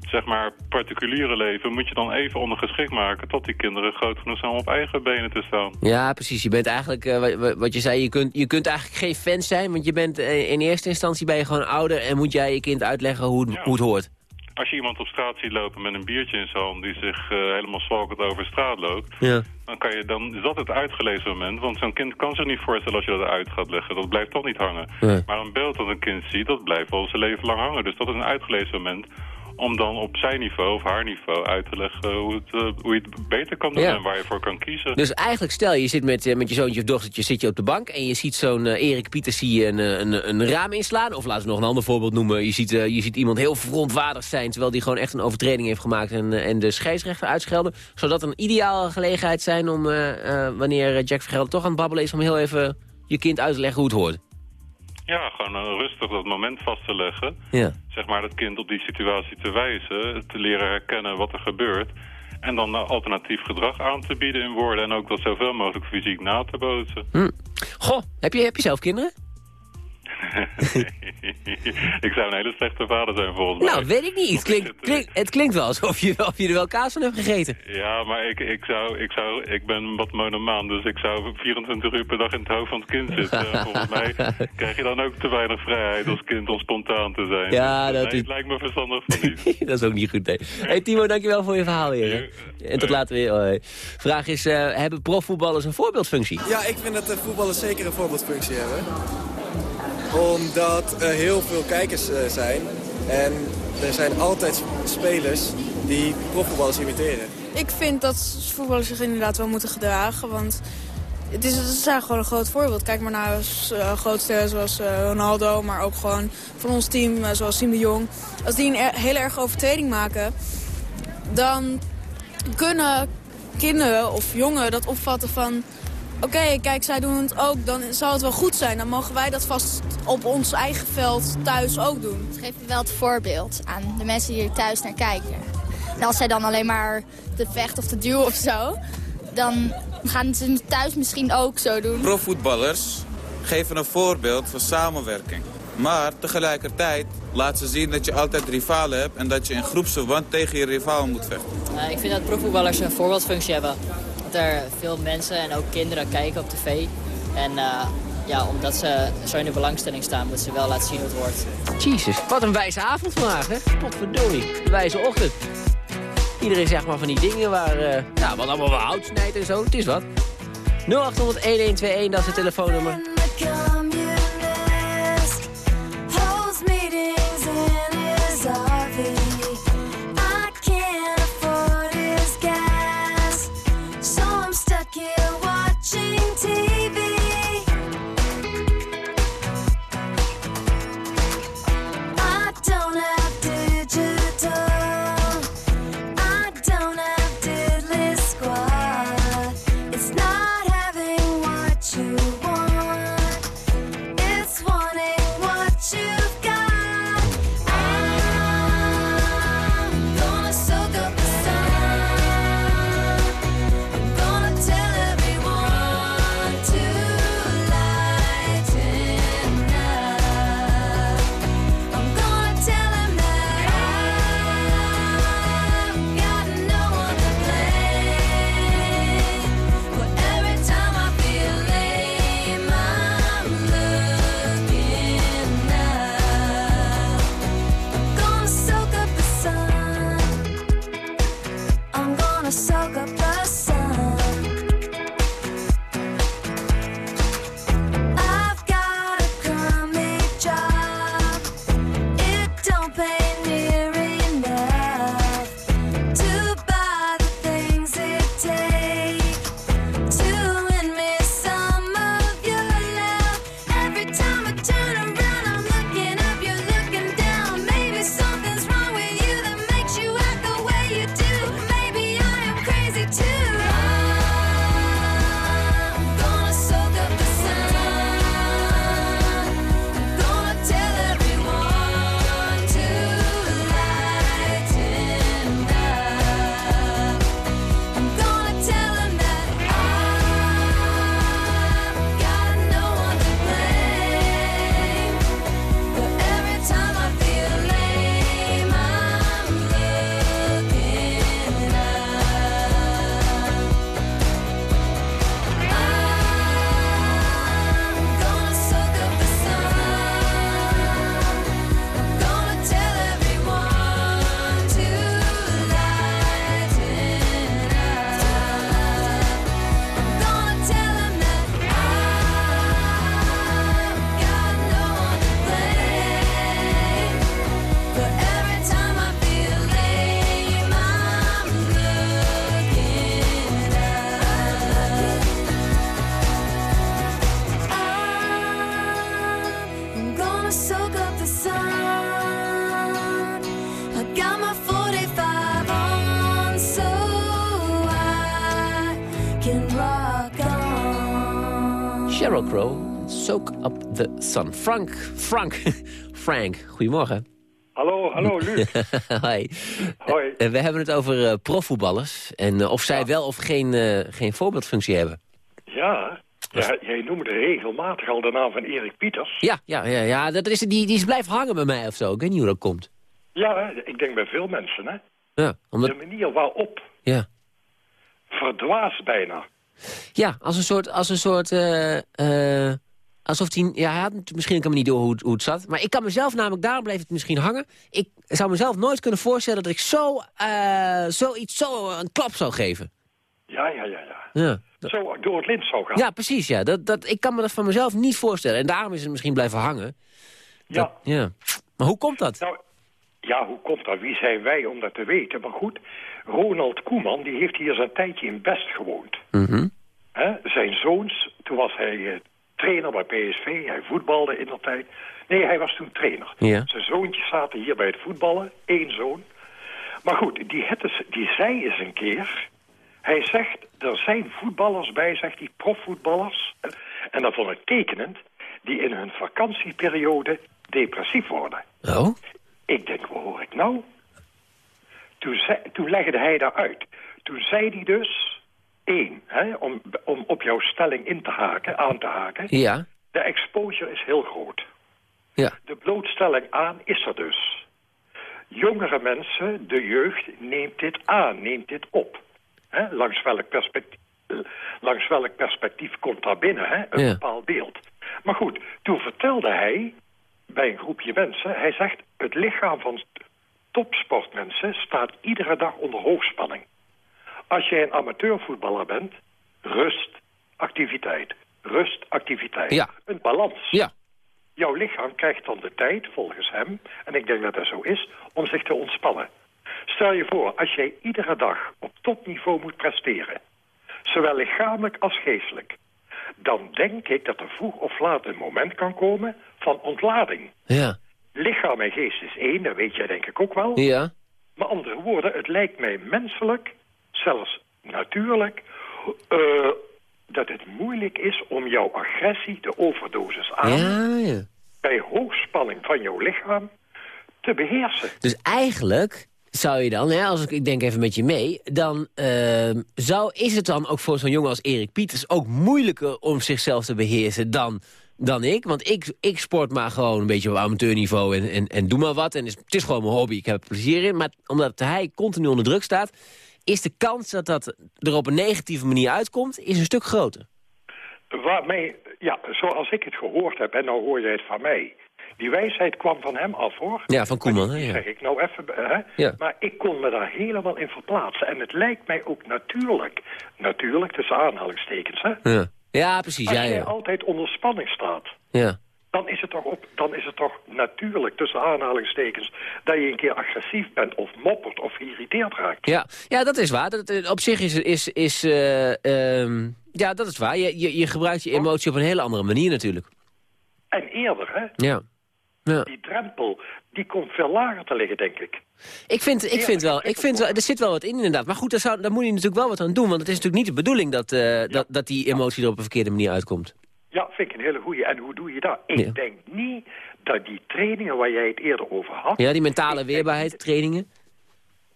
zeg maar, particuliere leven... moet je dan even ondergeschikt maken... tot die kinderen groot genoeg zijn om op eigen benen te staan. Ja, precies. Je bent eigenlijk, eh, wa- wa- wat je zei, je kunt, je kunt eigenlijk geen fan zijn. Want je bent eh, in eerste instantie ben je gewoon ouder en moet jij je kind uitleggen hoe het, hoe het hoort. Als je iemand op straat ziet lopen met een biertje in zijn hand... die zich eh, helemaal zwalkend over straat loopt... Ja. Dan, kan je, dan is dat het uitgelezen moment. Want zo'n kind kan zich niet voorstellen als je dat uit gaat leggen. Dat blijft toch niet hangen. Nee. Maar een beeld dat een kind ziet, dat blijft wel zijn leven lang hangen. Dus dat is een uitgelezen moment om dan op zijn niveau of haar niveau uit te leggen hoe, het, eh, hoe je het beter kan doen Ja. en waar je voor kan kiezen. Dus eigenlijk stel je zit met, eh, met je zoontje of dochtertje zit je op de bank... en je ziet zo'n eh, Erik Pieters zie een, een, een raam inslaan. Of laten we nog een ander voorbeeld noemen. Je ziet, je ziet iemand heel verontwaardigd zijn... terwijl die gewoon echt een overtreding heeft gemaakt... en, en de scheidsrechter uitschelden. Zou dat een ideale gelegenheid zijn om, wanneer Jack Vergelder toch aan het babbelen is... om heel even je kind uit te leggen hoe het hoort? Ja, gewoon eh, rustig dat moment vast te leggen. Ja. Zeg maar dat kind op die situatie te wijzen, te leren herkennen wat er gebeurt. En dan eh, alternatief gedrag aan te bieden in woorden en ook dat zoveel mogelijk fysiek na te bootsen. Hm. Goh, heb je, heb je zelf kinderen? ik zou een hele slechte vader zijn volgens mij. Nou, weet ik niet. Het klinkt, klink- het klinkt wel alsof je, of je er wel kaas van hebt gegeten. Ja, maar ik, ik, zou, ik, zou, ik ben wat monomaan, dus ik zou 24 uur per dag in het hoofd van het kind zitten. En volgens mij krijg je dan ook te weinig vrijheid als kind om spontaan te zijn. Ja, Dus, dat nee, is- het lijkt me verstandig van niet. dat is ook niet goed, nee. Hey Timo, dankjewel voor je verhaal weer. hè. En tot later weer. hoi. Vraag is, eh, hebben profvoetballers een voorbeeldfunctie? Ja, ik vind dat de voetballers zeker een voorbeeldfunctie hebben. Omdat er heel veel kijkers eh, zijn. En er zijn altijd spelers die profvoetballers imiteren. Ik vind dat voetballers zich inderdaad wel moeten gedragen. Want het is, ze zijn gewoon een groot voorbeeld. Kijk maar naar uh, grootsterren zoals eh, Ronaldo. Maar ook gewoon van ons team eh, zoals Siem Jong. Als die een er- hele erge overtreding maken... dan kunnen kinderen of jongeren dat opvatten van... Oké, kijk, zij doen het ook, dan zal het wel goed zijn. Dan mogen wij dat vast op ons eigen veld thuis ook doen. Het geeft wel het voorbeeld aan de mensen die er thuis naar kijken. En als zij dan alleen maar te vechten of te duwen of zo... dan gaan ze het thuis misschien ook zo doen. Profvoetballers geven een voorbeeld van samenwerking. Maar tegelijkertijd laten ze zien dat je altijd rivalen hebt... en dat je in groepsverband tegen je rivaal moet vechten. Eh, ik vind dat profvoetballers een voorbeeldfunctie hebben. Dat er veel mensen en ook kinderen kijken op tv. En eh, ja, omdat ze zo in de belangstelling staan, moeten ze wel laten zien hoe het wordt. Jezus, wat een wijze avond vandaag, hè? Potverdorie, een wijze ochtend. Iedereen zegt maar van die dingen waar, ja, wat allemaal wel hout snijdt en zo. Het is wat. 0800-1121, dat is het telefoonnummer. Sheryl Crow, Soak Up The Sun. Frank, Frank, Frank, goedemorgen. Hallo, hallo Luc. Hoi. Hoi. Eh, we hebben het over eh, profvoetballers en eh, of zij wel of geen, eh, geen voorbeeldfunctie hebben. Ja, ja, jij noemde regelmatig al de naam van Erik Pieters. Ja, ja, ja, ja dat is, die, die is blijven hangen bij mij of zo. Ik weet niet hoe dat komt. Ja, ik denk bij veel mensen, hè. Ja, omdat, De manier waarop ja. verdwaast bijna. Ja als een soort... Als een soort eh, eh, alsof hij... Ja, hij had misschien ik niet door hoe, het- hoe het zat. Maar ik kan mezelf namelijk... Daarom bleef het misschien hangen. Ik zou mezelf nooit kunnen voorstellen dat ik zo, eh, zoiets zo een klap zou geven. Ja, ja, ja, ja. Ja. Zo door het lint zou gaan. Ja, precies, ja. Dat, dat, ik kan me dat van mezelf niet voorstellen. En daarom is het misschien blijven hangen. Ja. Ja. Maar hoe komt dat? Nou, ja, hoe komt dat? Wie zijn wij om dat te weten? Maar goed, Ronald Koeman, die heeft hier zijn tijdje in Best gewoond. Mhm. Zijn zoons, toen was hij eh, trainer bij PSV, hij voetbalde in dat tijd. Nee, hij was toen trainer. Ja. Zijn zoontjes zaten hier bij het voetballen, één zoon. Maar goed, die, het is- die zei eens een keer... Hij zegt, er zijn voetballers bij, zegt hij, profvoetballers... en dat vond ik tekenend... die in hun vakantieperiode depressief worden. Oh? Ik denk, wat hoor ik nou? Toen, legde hij daar uit. Toen zei hij dus, één, hè, om, om op jouw stelling in te haken, aan te haken... Ja. de exposure is heel groot. Ja. De blootstelling aan is er dus. Jongere mensen, de jeugd, neemt dit aan, neemt dit op. Hè, langs, welk perspectief, langs welk perspectief komt daar binnen, hè, een Ja. bepaald beeld. Maar goed, toen vertelde hij bij een groepje mensen... hij zegt, het lichaam van topsportmensen staat iedere dag onder hoogspanning. Als jij een amateurvoetballer bent, rust, activiteit. Rust, activiteit. Ja. Een balans. Ja. Jouw lichaam krijgt dan de tijd, volgens hem, en ik denk dat dat zo is, om zich te ontspannen. Stel je voor, als jij iedere dag op topniveau moet presteren, zowel lichamelijk als geestelijk, dan denk ik dat er vroeg of laat een moment kan komen van ontlading. Ja. Lichaam en geest is één, dat weet jij denk ik ook wel. Ja. Met andere woorden, het lijkt mij menselijk, zelfs natuurlijk, eh, dat het moeilijk is om jouw agressie, de overdosis aan, Ja, ja. bij hoogspanning van jouw lichaam, te beheersen. Dus eigenlijk zou je dan, hè, als ik, ik denk even met je mee... dan ehm, zou, is het dan ook voor zo'n jongen als Erik Pieters... ook moeilijker om zichzelf te beheersen dan, dan ik? Want ik, ik sport maar gewoon een beetje op amateurniveau en, en, en doe maar wat. En het is, het is gewoon mijn hobby, ik heb er plezier in. Maar omdat hij continu onder druk staat... is de kans dat dat er op een negatieve manier uitkomt... is een stuk groter. Waarmee, ja, zoals ik het gehoord heb, en nou hoor jij het van mij... Die wijsheid kwam van hem af, hoor. Ja, van Koeman, hè? Ja. zeg ik nou even, hè? Ja. Maar ik kon me daar helemaal in verplaatsen. En het lijkt mij ook natuurlijk, natuurlijk tussen aanhalingstekens, hè? Ja, ja precies. Als jij ja. altijd onder spanning staat, ja. dan is, het toch op, dan is het toch natuurlijk tussen aanhalingstekens... dat je een keer agressief bent of moppert of geïrriteerd raakt. Ja, ja dat is waar. Dat, eh, op zich is... is, is eh, ehm, ja, dat is waar. Je, je, je gebruikt je emotie op een hele andere manier natuurlijk. En eerder, hè? Ja. Ja. Die drempel, die komt veel lager te liggen, denk ik. Ik vind, ik vind wel, ik vind wel, er zit wel wat in inderdaad. Maar goed, daar, zou, daar moet je natuurlijk wel wat aan doen. Want het is natuurlijk niet de bedoeling dat, eh, dat, dat die emotie er op een verkeerde manier uitkomt. Ja, vind ik een hele goeie. En hoe doe je dat? Ik Ja. denk niet dat die trainingen waar jij het eerder over had... Ja, die mentale weerbaarheid, trainingen.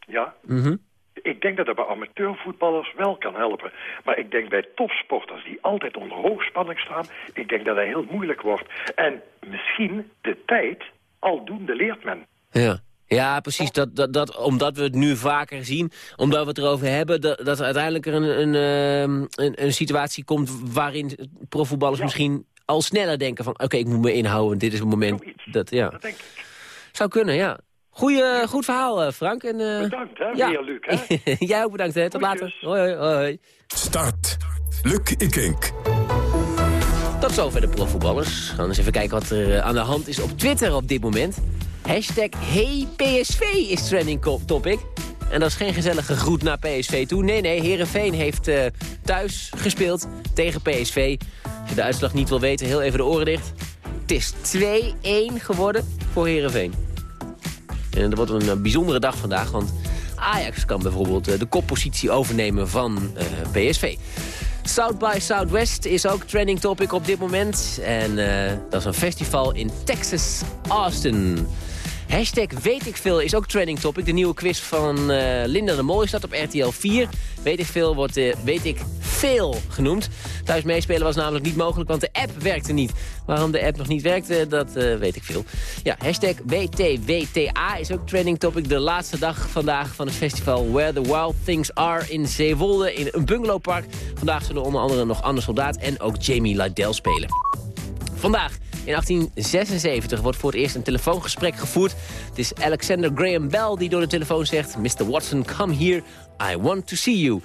Ja, Mhm. Ik denk dat dat bij amateurvoetballers wel kan helpen. Maar ik denk bij topsporters die altijd onder hoogspanning staan... ik denk dat dat heel moeilijk wordt. En misschien de tijd, aldoende leert men. Ja. Ja, precies. Dat, dat, dat, omdat we het nu vaker zien, omdat we het erover hebben... dat, dat er uiteindelijk er een, een, ehm, een, een situatie komt waarin profvoetballers misschien al sneller denken van... oké, ik moet me inhouden, dit is het moment. Dat, ja. Dat denk ik. Zou kunnen, ja. Goeie, goed verhaal, eh, Frank. En, eh, Bedankt, hè, ja. weer, Luc, hè? Jij ook bedankt, hè. Tot later. Hoi, hoi, hoi. Start. Luc Ikink. Tot zover de profvoetballers. Gaan we eens even kijken wat er eh, aan de hand is op Twitter op dit moment. Hashtag HeyPSV is trending topic. En dat is geen gezellige groet naar PSV toe. Nee, nee, Herenveen heeft eh, thuis gespeeld tegen PSV. Als je de uitslag niet wil weten, heel even de oren dicht. Het is 2-1 geworden voor Herenveen. En dat wordt een eh, bijzondere dag vandaag, want Ajax kan bijvoorbeeld eh, de koppositie overnemen van eh, PSV. South by Southwest is ook trending topic op dit moment. En dat is een festival in Texas, Austin. Hashtag weet ik veel is ook trending topic. De nieuwe quiz van eh, Linda de Mol dat op RTL 4. Weet ik veel wordt eh, weet ik veel genoemd. Thuis meespelen was namelijk niet mogelijk, want de app werkte niet. Waarom de app nog niet werkte, dat eh, weet ik veel. Ja, hashtag WTWTA is ook trending topic. De laatste dag vandaag van het festival Where the Wild Things Are in Zeewolde. In een bungalowpark. Vandaag zullen onder andere nog Anne Soldaat en ook Jamie Lydell spelen. Vandaag, in 1876, wordt voor het eerst een telefoongesprek gevoerd. Het is Alexander Graham Bell die door de telefoon zegt... Mr. Watson, come here, I want to see you.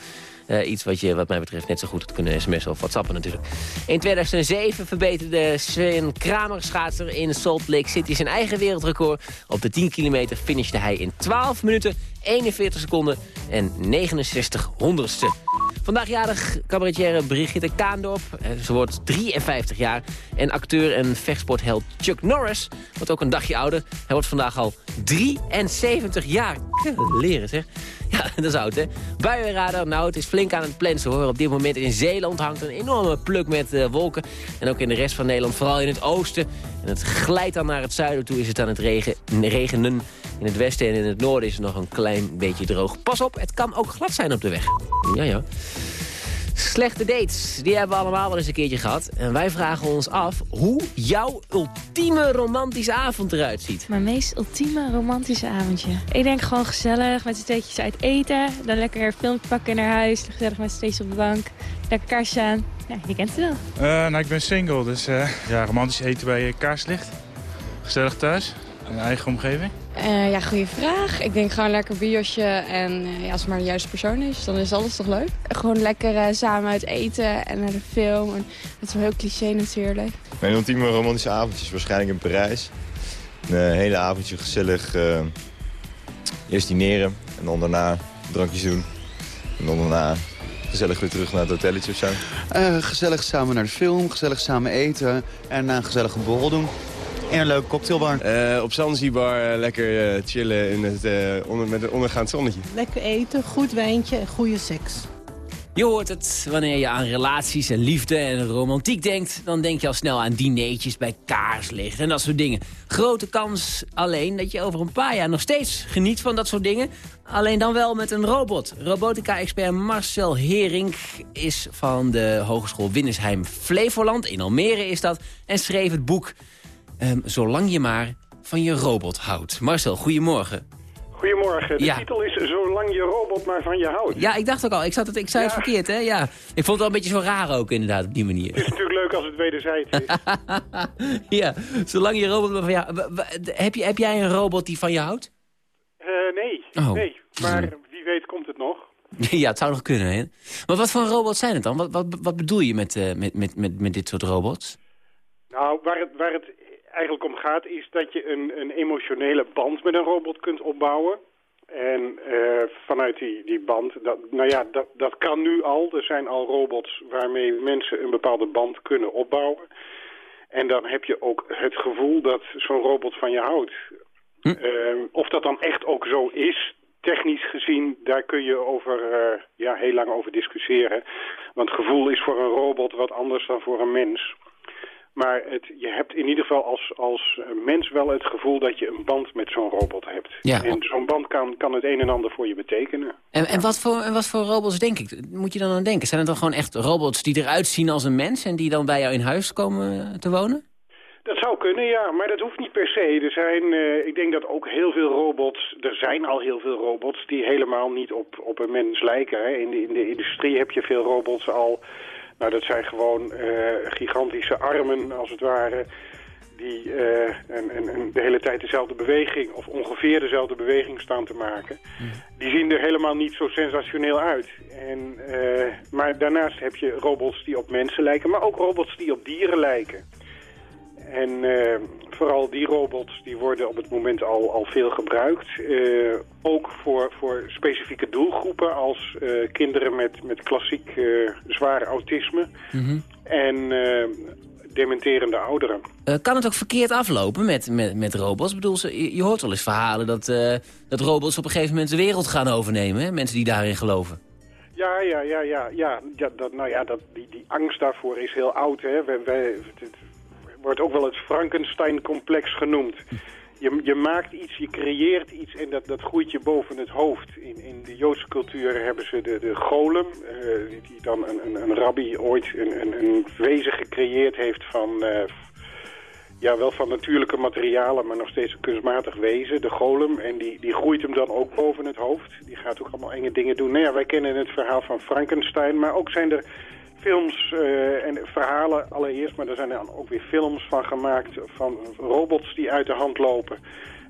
Eh, iets wat je wat mij betreft net zo goed had kunnen sms'en of whatsappen natuurlijk. In 2007 verbeterde Sven Kramer, schaatser in Salt Lake City... zijn eigen wereldrecord. Op de 10 kilometer finishte hij in 12 minuten, 41 seconden en 69 honderdste. Vandaag jarig cabaretière Brigitte Kaandorp. Eh, Ze wordt 53 jaar. En acteur en vechtsportheld Chuck Norris wordt ook een dagje ouder. Hij wordt vandaag al 73 jaar. Leren zeg. Ja, dat is oud hè. Buienradar, nou het is flink aan het plensen hoor. Op dit moment in Zeeland hangt een enorme pluk met eh, wolken. En ook in de rest van Nederland, vooral in het oosten. En het glijdt dan naar het zuiden toe is het aan het regen, regenen. In het westen en in het noorden is het nog een klein beetje droog. Pas op, het kan ook glad zijn op de weg. Ja, ja. Slechte dates, die hebben we allemaal wel eens een keertje gehad. En wij vragen ons af hoe jouw ultieme romantische avond eruit ziet. Mijn meest ultieme romantische avondje. Ik denk gewoon gezellig, met z'n tweetjes uit eten. Dan lekker een filmpje pakken naar huis. Gezellig met z'n tweetjes op de bank. Lekker kaarsje aan. Ja, je kent het wel. Eh, nou, ik ben single, dus eh, ja, romantisch eten bij kaarslicht. Gezellig thuis, een eigen omgeving. Eh, ja, goede vraag. Ik denk gewoon lekker biosje en eh, ja, als het maar de juiste persoon is, dan is alles toch leuk? Gewoon lekker eh, samen uit eten en naar de film. En dat is wel heel cliché natuurlijk. Mijn ultieme romantische avondje is waarschijnlijk in Parijs. Een hele avondje gezellig. eh, eerst dineren en dan daarna drankjes doen. En dan daarna gezellig weer terug naar het hotelletje of zo. Eh, gezellig samen naar de film, gezellig samen eten en een gezellige borrel doen. En een leuke cocktailbar. Eh, op Zanzibar eh, lekker eh, chillen in het, onder, met een ondergaand zonnetje. Lekker eten, goed wijntje en goede seks. Je hoort het, wanneer je aan relaties en liefde en romantiek denkt... dan denk je al snel aan dineetjes bij kaarslicht en dat soort dingen. Grote kans alleen dat je over een paar jaar nog steeds geniet van dat soort dingen. Alleen dan wel met een robot. Robotica-expert Marcel Hering is van de Hogeschool Winnesheim Flevoland. In Almere is dat. En schreef het boek ehm, Zolang je maar van je robot houdt. Marcel, goedemorgen. Goedemorgen. De Ja. titel is Zolang je robot maar van je houdt. Ja, ik dacht ook al. Ik, zat het, ik zei het verkeerd, hè? Ja. Ik vond het wel een beetje zo raar ook, inderdaad, op die manier. Het is natuurlijk leuk als het wederzijds is. ja, zolang je robot van jou... w- w- Heb, je, heb jij een robot die van je houdt? Eh, nee, Oh. nee. Maar wie weet komt het nog. ja, het zou nog kunnen, hè? Maar wat voor robots zijn het dan? Wat, wat, wat bedoel je met, eh, met, met, met, met dit soort robots? Nou, waar het, waar het eigenlijk om gaat is dat je een, een emotionele band met een robot kunt opbouwen. En eh, vanuit die, die band, dat, nou ja, dat, dat kan nu al. Er zijn al robots waarmee mensen een bepaalde band kunnen opbouwen. En dan heb je ook het gevoel dat zo'n robot van je houdt. Eh, of dat dan echt ook zo is, technisch gezien, daar kun je over, eh, ja, heel lang over discussiëren. Want gevoel is voor een robot wat anders dan voor een mens. Maar het, je hebt in ieder geval als, als mens wel het gevoel dat je een band met zo'n robot hebt. Ja. En zo'n band kan, kan het een en ander voor je betekenen. En, en, wat voor, en wat voor robots denk ik? Moet je dan aan denken? Zijn het dan gewoon echt robots die eruit zien als een mens... en die dan bij jou in huis komen te wonen? Dat zou kunnen, ja, maar dat hoeft niet per se. Er zijn, eh, ik denk dat ook heel veel robots, er zijn al heel veel robots die helemaal niet op, op een mens lijken. Hè. In, de, in de industrie heb je veel robots al, nou dat zijn gewoon eh, gigantische armen als het ware, die eh, en, en, en de hele tijd dezelfde beweging, of ongeveer dezelfde beweging staan te maken. Die zien er helemaal niet zo sensationeel uit. En, maar daarnaast heb je robots die op mensen lijken, maar ook robots die op dieren lijken. En eh, vooral die robots die worden op het moment al, al veel gebruikt. Eh, ook voor, voor specifieke doelgroepen als eh, kinderen met, met klassiek zwaar autisme en eh, dementerende ouderen. Kan het ook verkeerd aflopen met, met, met robots? Ik bedoel, ze- je, je hoort wel eens verhalen dat, dat robots op een gegeven moment de wereld gaan overnemen. Hè? Mensen die daarin geloven. Ja, ja, ja, ja, ja. ja dat, nou ja, dat, die, die angst daarvoor is heel oud. Hè. Wij, wordt ook wel het Frankenstein-complex genoemd. Je, je maakt iets, je creëert iets en dat, dat groeit je boven het hoofd. In, in de Joodse cultuur hebben ze de, de golem, eh, die, die dan een, een, een rabbi ooit een, een, een wezen gecreëerd heeft van... eh, ja, wel van natuurlijke materialen, maar nog steeds een kunstmatig wezen, de golem. En die, die groeit hem dan ook boven het hoofd. Die gaat ook allemaal enge dingen doen. Nou ja, wij kennen het verhaal van Frankenstein, maar ook zijn er films eh, en verhalen allereerst, maar er zijn dan ook weer films van gemaakt van robots die uit de hand lopen.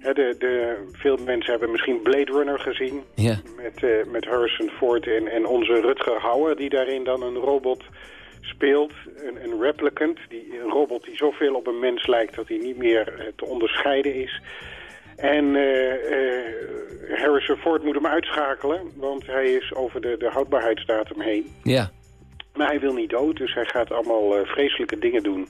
De, de, veel mensen hebben misschien Blade Runner gezien Ja. met, eh, met Harrison Ford en, en onze Rutger Hauer die daarin dan een robot speelt. Een, een replicant, die, een robot die zoveel op een mens lijkt dat hij niet meer eh, te onderscheiden is. En Harrison Ford moet hem uitschakelen, want hij is over de, de houdbaarheidsdatum heen. Ja. Maar hij wil niet dood, dus hij gaat allemaal eh, vreselijke dingen doen.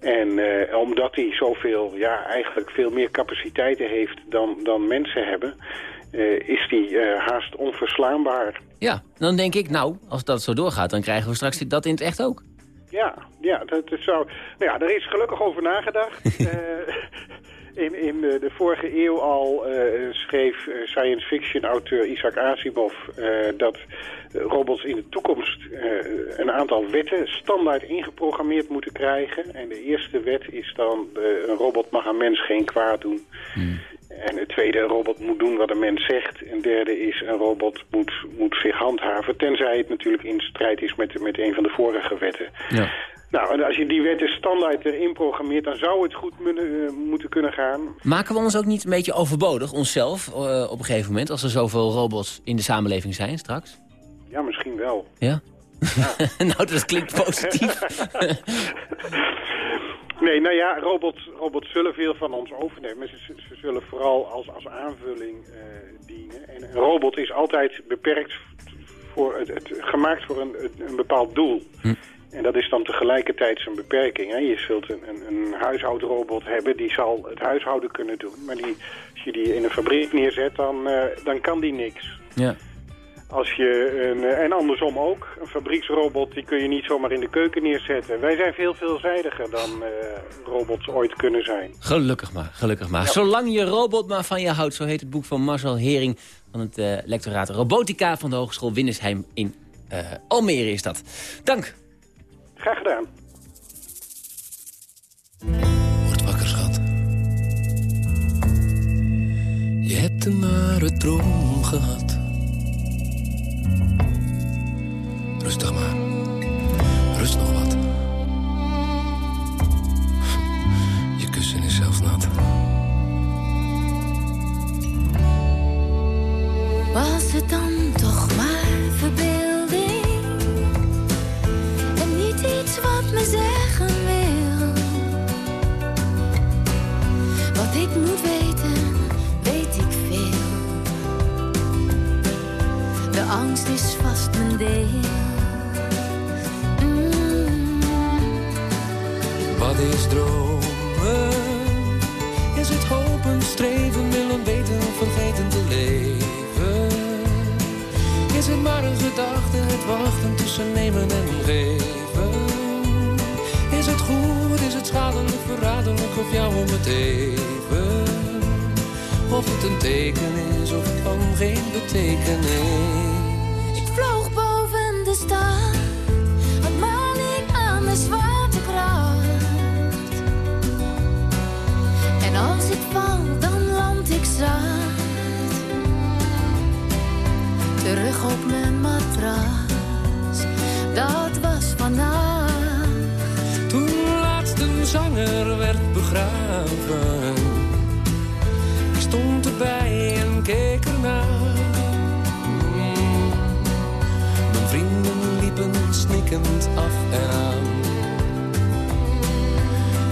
En eh, omdat hij zoveel, ja, eigenlijk veel meer capaciteiten heeft dan, dan mensen hebben, eh, is hij haast onverslaanbaar. Ja, dan denk ik, nou, als dat zo doorgaat, dan krijgen we straks dat in het echt ook. Ja, ja, dat, dat zou... Nou ja, er is gelukkig over nagedacht. Eh, in, in de, de vorige eeuw al eh, schreef eh, science fiction auteur Isaac Asimov eh, dat eh, robots in de toekomst eh, een aantal wetten standaard ingeprogrammeerd moeten krijgen. En de eerste wet is dan eh, een robot mag een mens geen kwaad doen. En het tweede, een robot moet doen wat een mens zegt. En derde is, een robot moet, moet zich handhaven. Tenzij het natuurlijk in strijd is met, met een van de vorige wetten. Ja. Nou, en als je die wetten standaard erin programmeert... dan zou het goed moeten, eh, moeten kunnen gaan. Maken we ons ook niet een beetje overbodig, onszelf, eh, op een gegeven moment... als er zoveel robots in de samenleving zijn straks? Ja, misschien wel. Ja? nou, dat klinkt positief. Nee, nou ja, robots, robots zullen veel van ons overnemen. Ze, ze zullen vooral als, als aanvulling eh, dienen. En een robot is altijd beperkt voor het, het, gemaakt voor een, een bepaald doel. En dat is dan tegelijkertijd zijn beperking. Hè. Je zult een, een, een huishoudrobot hebben, die zal het huishouden kunnen doen. Maar die, als je die in een fabriek neerzet, dan, eh, dan kan die niks. Ja. Als je een, eh, en andersom ook. Een fabrieksrobot die kun je niet zomaar in de keuken neerzetten. Wij zijn veel veelzijdiger dan eh, robots ooit kunnen zijn. Gelukkig maar, gelukkig maar. Zolang je robot maar van je houdt, zo heet het boek van Marcel Hering... van het lectoraat Robotica van de Hogeschool Winnesheim in Almere is dat. Dank. Graag gedaan. Word wakker, schat. Je hebt een nare droom gehad. Rustig maar. Rust nog wat. Je kussen is zelfs nat. Was het dan toch maar verbeelding? Zeggen wil. Wat ik moet weten, weet ik veel. De angst is vast mijn deel. Mm. Wat is dromen? Is het hopen, streven, willen weten, vergeten te leven? Is het maar een gedachte, het wachten tussen nemen en geven? Is het goed, is het schadelijk, verraderlijk of jou om het even? Of het een teken is of van geen betekenis? Ik vloog boven de stad, had maling aan mijn zwaartekracht. En als ik val, dan land ik zacht. Terug op mijn matras, dat was vannacht. Een zanger werd begraven. Ik stond erbij en keek ernaar. Mijn vrienden liepen snikkend af en aan.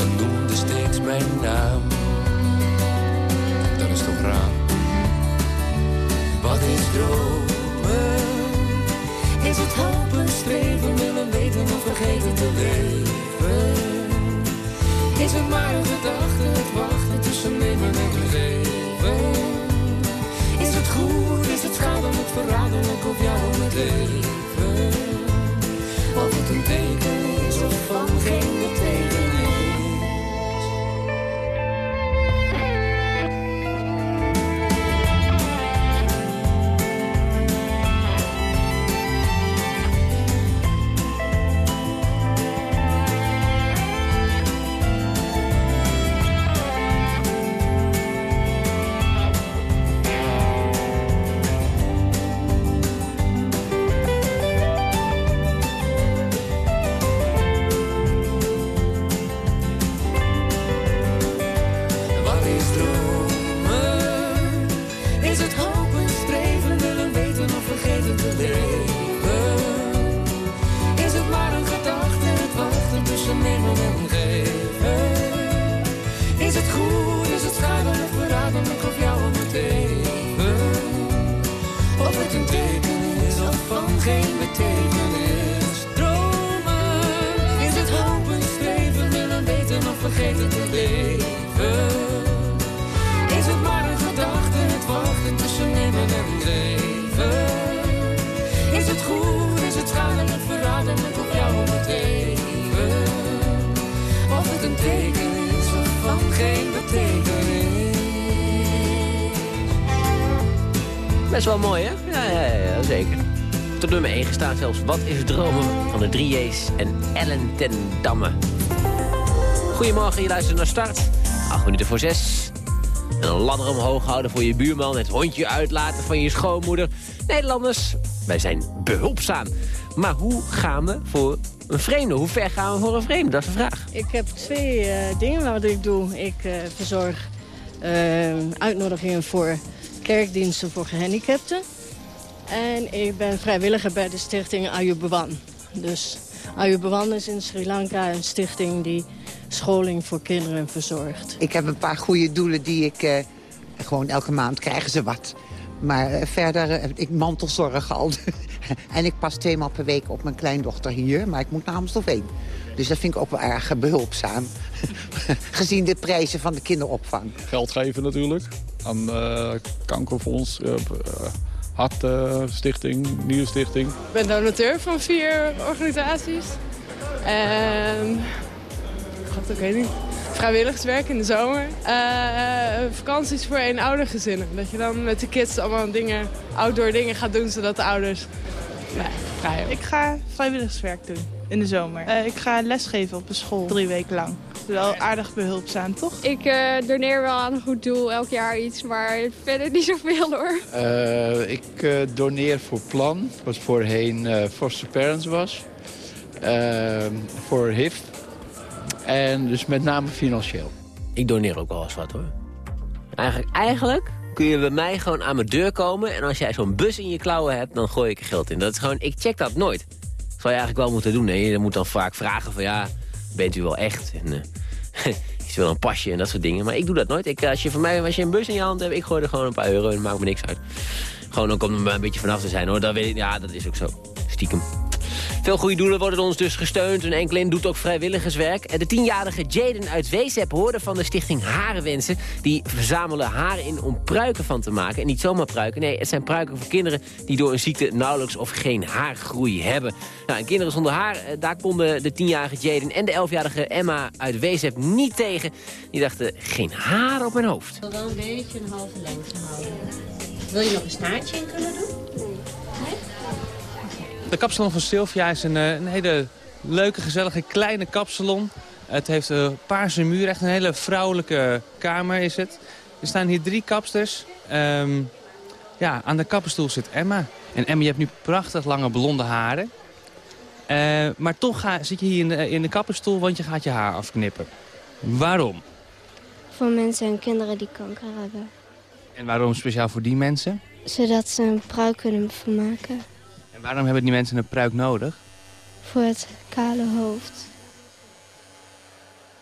En noemden steeds mijn naam. Dat is toch raar. Wat is dromen? Is het hopen, streven, willen weten of vergeten te leven? Is het maar een gedachte, het wachten tussen nemen en geven? Is het goed, is het schadelijk, verraderlijk of jou om het het even. Of het een teken is of van geen 1 gestaan zelfs Wat is Dromen van de 3J's en Ellen ten Damme. Goedemorgen, je luistert naar Start. 8 minuten voor 6. En een ladder omhoog houden voor je buurman. Het hondje uitlaten van je schoonmoeder. Nederlanders, wij zijn behulpzaam. Maar hoe gaan we voor een vreemde? Hoe ver gaan we voor een vreemde? Dat is de vraag. Ik heb twee eh, dingen wat ik doe. Ik eh, verzorg eh, uitnodigingen voor kerkdiensten voor gehandicapten. En ik ben vrijwilliger bij de stichting Ayubawan. Dus Ayubawan is in Sri Lanka een stichting die scholing voor kinderen verzorgt. Ik heb een paar goede doelen die ik... eh, gewoon elke maand krijgen ze wat. Maar eh, verder, eh, ik mantelzorg al. en ik pas twee maal per week op mijn kleindochter hier. Maar ik moet naar Amstelveen. Dus dat vind ik ook wel erg eh, behulpzaam. Gezien de prijzen van de kinderopvang. Geld geven natuurlijk. Aan eh, Kankerfonds, eh, eh, Hartstichting, Nierstichting. Ik ben donateur van vier organisaties. En... God, ik weet niet. Vrijwilligerswerk in de zomer. Eh, vakanties voor eenoudergezinnen. Dat je dan met de kids allemaal dingen, outdoor dingen gaat doen, zodat de ouders nee, vrij hebben. Ik ga vrijwilligerswerk doen in de zomer. Eh, ik ga lesgeven op een school, drie weken lang. Wel aardig behulpzaam, toch? Ik eh, doneer wel aan een goed doel, elk jaar iets, maar verder niet zoveel hoor. Eh, ik eh, doneer voor Plan, wat voorheen eh, Foster Parents was. Voor HIV. En dus met name financieel. Ik doneer ook wel eens wat hoor. Eigenlijk, eigenlijk kun je bij mij gewoon aan mijn deur komen... en als jij zo'n bus in je klauwen hebt, dan gooi ik er geld in. Dat is gewoon, ik check dat nooit. Dat zou je eigenlijk wel moeten doen. Hè? Je moet dan vaak vragen van ja, bent u wel echt? En, eh, is wel een pasje en dat soort dingen. Maar ik doe dat nooit. Ik, als je van mij als je een bus in je hand hebt, ik gooi er gewoon een paar euro en maakt me niks uit. Gewoon ook om er een beetje vanaf te zijn hoor. Dat weet ik, ja, dat is ook zo. Stiekem. Veel goede doelen worden ons dus gesteund. Een enkeling doet ook vrijwilligerswerk. De tienjarige Jaden uit Weesep hoorde van de stichting Harenwensen. Die verzamelen haar in om pruiken van te maken. En niet zomaar pruiken, nee, het zijn pruiken voor kinderen... die door een ziekte nauwelijks of geen haargroei hebben. Nou, en kinderen zonder haar, eh, daar konden de tienjarige Jaden... en de elfjarige Emma uit Weesep niet tegen. Die dachten, geen haar op mijn hoofd. Ik wil wel een beetje een halve lengte houden. Wil je nog een staartje in kunnen doen? De kapsalon van Sylvia is een, eh, een hele leuke, gezellige, kleine kapsalon. Het heeft een paarse muur, echt een hele vrouwelijke kamer is het. Er staan hier drie kapsters. Ehm, ja, aan de kappenstoel zit Emma. En Emma, je hebt nu prachtig lange blonde haren. Eh, maar toch ga, zit je hier in de, in de kappenstoel, want je gaat je haar afknippen. Waarom? Voor mensen en kinderen die kanker hebben. En waarom speciaal voor die mensen? Zodat ze een pruik kunnen vermaken. Waarom hebben die mensen een pruik nodig? Voor het kale hoofd.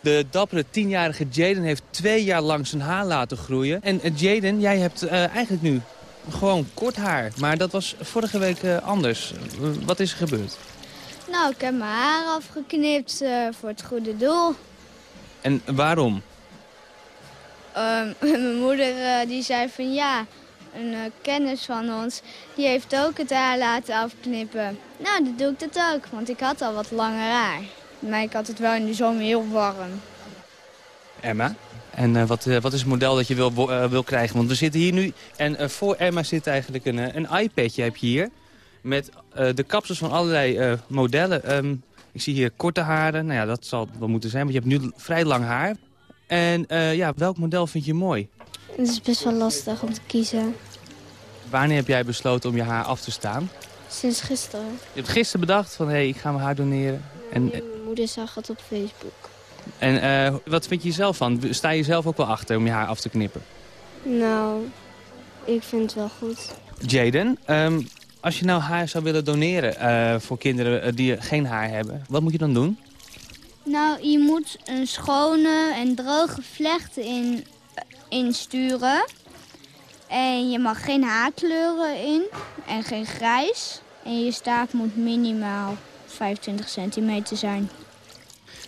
De dappere tienjarige Jaden heeft twee jaar lang zijn haar laten groeien. En eh, Jaden, jij hebt eh, eigenlijk nu gewoon kort haar. Maar dat was vorige week eh, anders. Wat is er gebeurd? Nou, ik heb mijn haar afgeknipt eh, voor het goede doel. En waarom? Ehm, mijn moeder die zei van ja, een eh, kennis van ons, die heeft ook het haar laten afknippen. Nou, dan doe ik dat ook, want ik had al wat langer haar. Maar ik had het wel in de zomer heel warm. Emma. En eh, wat, eh, wat is het model dat je wil, wil krijgen? Want we zitten hier nu en voor Emma zit eigenlijk een, een iPadje heb je hier. Met de kapsels van allerlei modellen. Ehm, ik zie hier korte haren. Nou ja, dat zal wel moeten zijn, want je hebt nu vrij lang haar. En ja, welk model vind je mooi? Het is best wel lastig om te kiezen. Wanneer heb jij besloten om je haar af te staan? Sinds gisteren. Je hebt gisteren bedacht van, hé, hey, ik ga mijn haar doneren. En, Mijn moeder zag het op Facebook. en eh, wat vind je zelf van? Sta je zelf ook wel achter om je haar af te knippen? Nou, ik vind het wel goed. Jaden, ehm, als je nou haar zou willen doneren eh, voor kinderen eh, die geen haar hebben, wat moet je dan doen? Nou, je moet een schone en droge vlecht in, insturen. En je mag geen haarkleuren in en geen grijs. En je staart moet minimaal 25 centimeter zijn.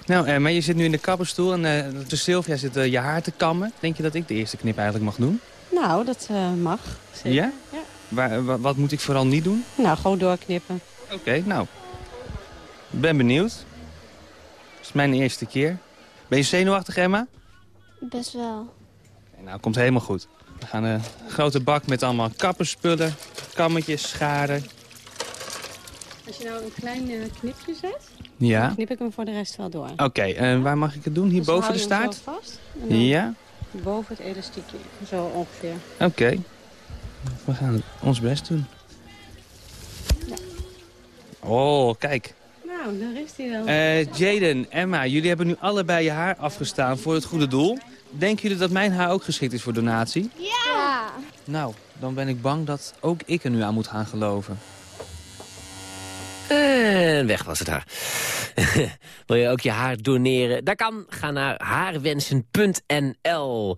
Nou, eh, maar je zit nu in de kapperstoel en eh de Sylvia zit eh, je haar te kammen. Denk je dat ik de eerste knip eigenlijk mag doen? Nou, dat eh, mag. Zeker. Ja? Ja. Waar, wa- wat moet ik vooral niet doen? Nou, gewoon doorknippen. Oké, nou. Ben benieuwd. Het is mijn eerste keer. Ben je zenuwachtig, Emma? Best wel. Nou, komt helemaal goed. We gaan een grote bak met allemaal kapperspullen, kammetjes, scharen. Als je nou een klein eh, knipje zet, Ja. dan knip ik hem voor de rest wel door. Oké, en waar mag ik het doen? Hier Dus boven de staart? vast Ja, Boven het elastiekje, zo ongeveer. oké. We gaan ons best doen. Oh, kijk. Nou, daar is hij wel. Eh, Jaden, Emma, jullie hebben nu allebei je haar afgestaan voor het goede doel. Denken jullie dat mijn haar ook geschikt is voor donatie? Ja! Nou, dan ben ik bang dat ook ik er nu aan moet gaan geloven. En weg was het haar. Wil je ook je haar doneren? Dat kan. Ga naar haarwensen.nl.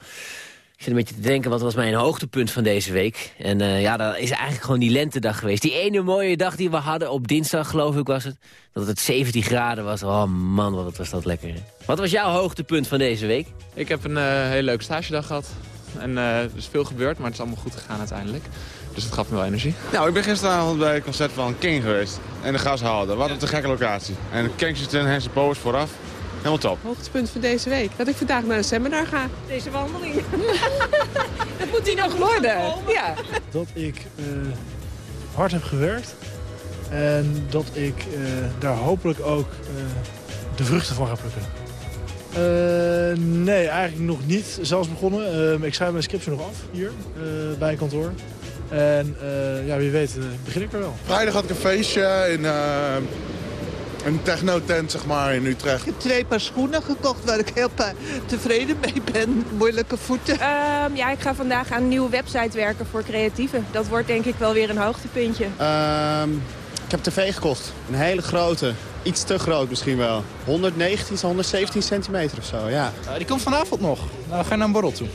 Ik zit een beetje te denken, wat was mijn hoogtepunt van deze week? En eh, ja, dat is eigenlijk gewoon die lentedag geweest. Die ene mooie dag die we hadden op dinsdag, geloof ik was het. Dat het 17 graden was. Oh man, wat was dat lekker. Wat was jouw hoogtepunt van deze week? Ik heb een eh hele leuke stagedag gehad. En eh, er is veel gebeurd, maar het is allemaal goed gegaan uiteindelijk. Dus het gaf me wel energie. Nou, ik ben gisteravond bij het concert van King geweest. In de Gashouder. Wat een te gekke locatie. En Kensington, Hansen Powers vooraf. Helemaal top. Hoogtepunt van deze week. Dat ik vandaag naar een seminar ga. Deze wandeling. dat moet die nog worden. Ja. Dat ik eh, hard heb gewerkt. En dat ik eh, daar hopelijk ook eh, de vruchten van ga plukken. Eh, nee, eigenlijk nog niet zelfs begonnen. Eh, ik schrijf mijn scriptie nog af hier eh, bij kantoor. En eh, ja, wie weet begin ik er wel. Vrijdag had ik een feestje in eh, een techno-tent, zeg maar, in Utrecht. Ik heb twee paar schoenen gekocht waar ik heel tevreden mee ben. Moeilijke voeten. Ehm, ja, ik ga vandaag aan een nieuwe website werken voor creatieven. Dat wordt denk ik wel weer een hoogtepuntje. Ehm, ik heb tv gekocht. Een hele grote. Iets te groot misschien wel. 119, 117 centimeter of zo, ja. die komt vanavond nog. Nou, we gaan naar een borrel toe.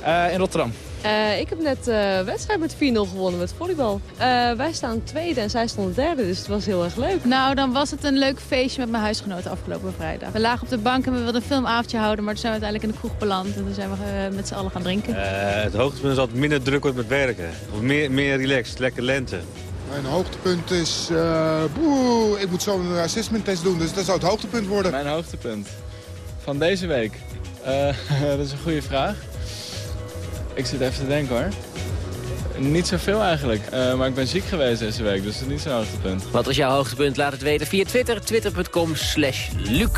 Eh, in Rotterdam. Eh, ik heb net eh wedstrijd met 4-0 gewonnen met volleybal. Eh, wij staan tweede en zij stonden derde, dus het was heel erg leuk. Nou, dan was het een leuk feestje met mijn huisgenoten afgelopen vrijdag. We lagen op de bank en we wilden een filmavondje houden, maar toen zijn we uiteindelijk in de kroeg beland. En toen zijn we met z'n allen gaan drinken. Eh, het hoogtepunt is dat het minder druk wordt met werken. Of meer, meer relaxed, lekker lente. Mijn hoogtepunt is... eh boe, ik moet zo een assessment test doen, dus dat zou het hoogtepunt worden. Mijn hoogtepunt van deze week? Eh, dat is een goede vraag. Ik zit even te denken hoor. Niet zoveel eigenlijk, eh, maar ik ben ziek geweest deze week, dus dat is niet zo'n hoogtepunt. Wat was jouw hoogtepunt? Laat het weten via Twitter, twitter.com slash Luc.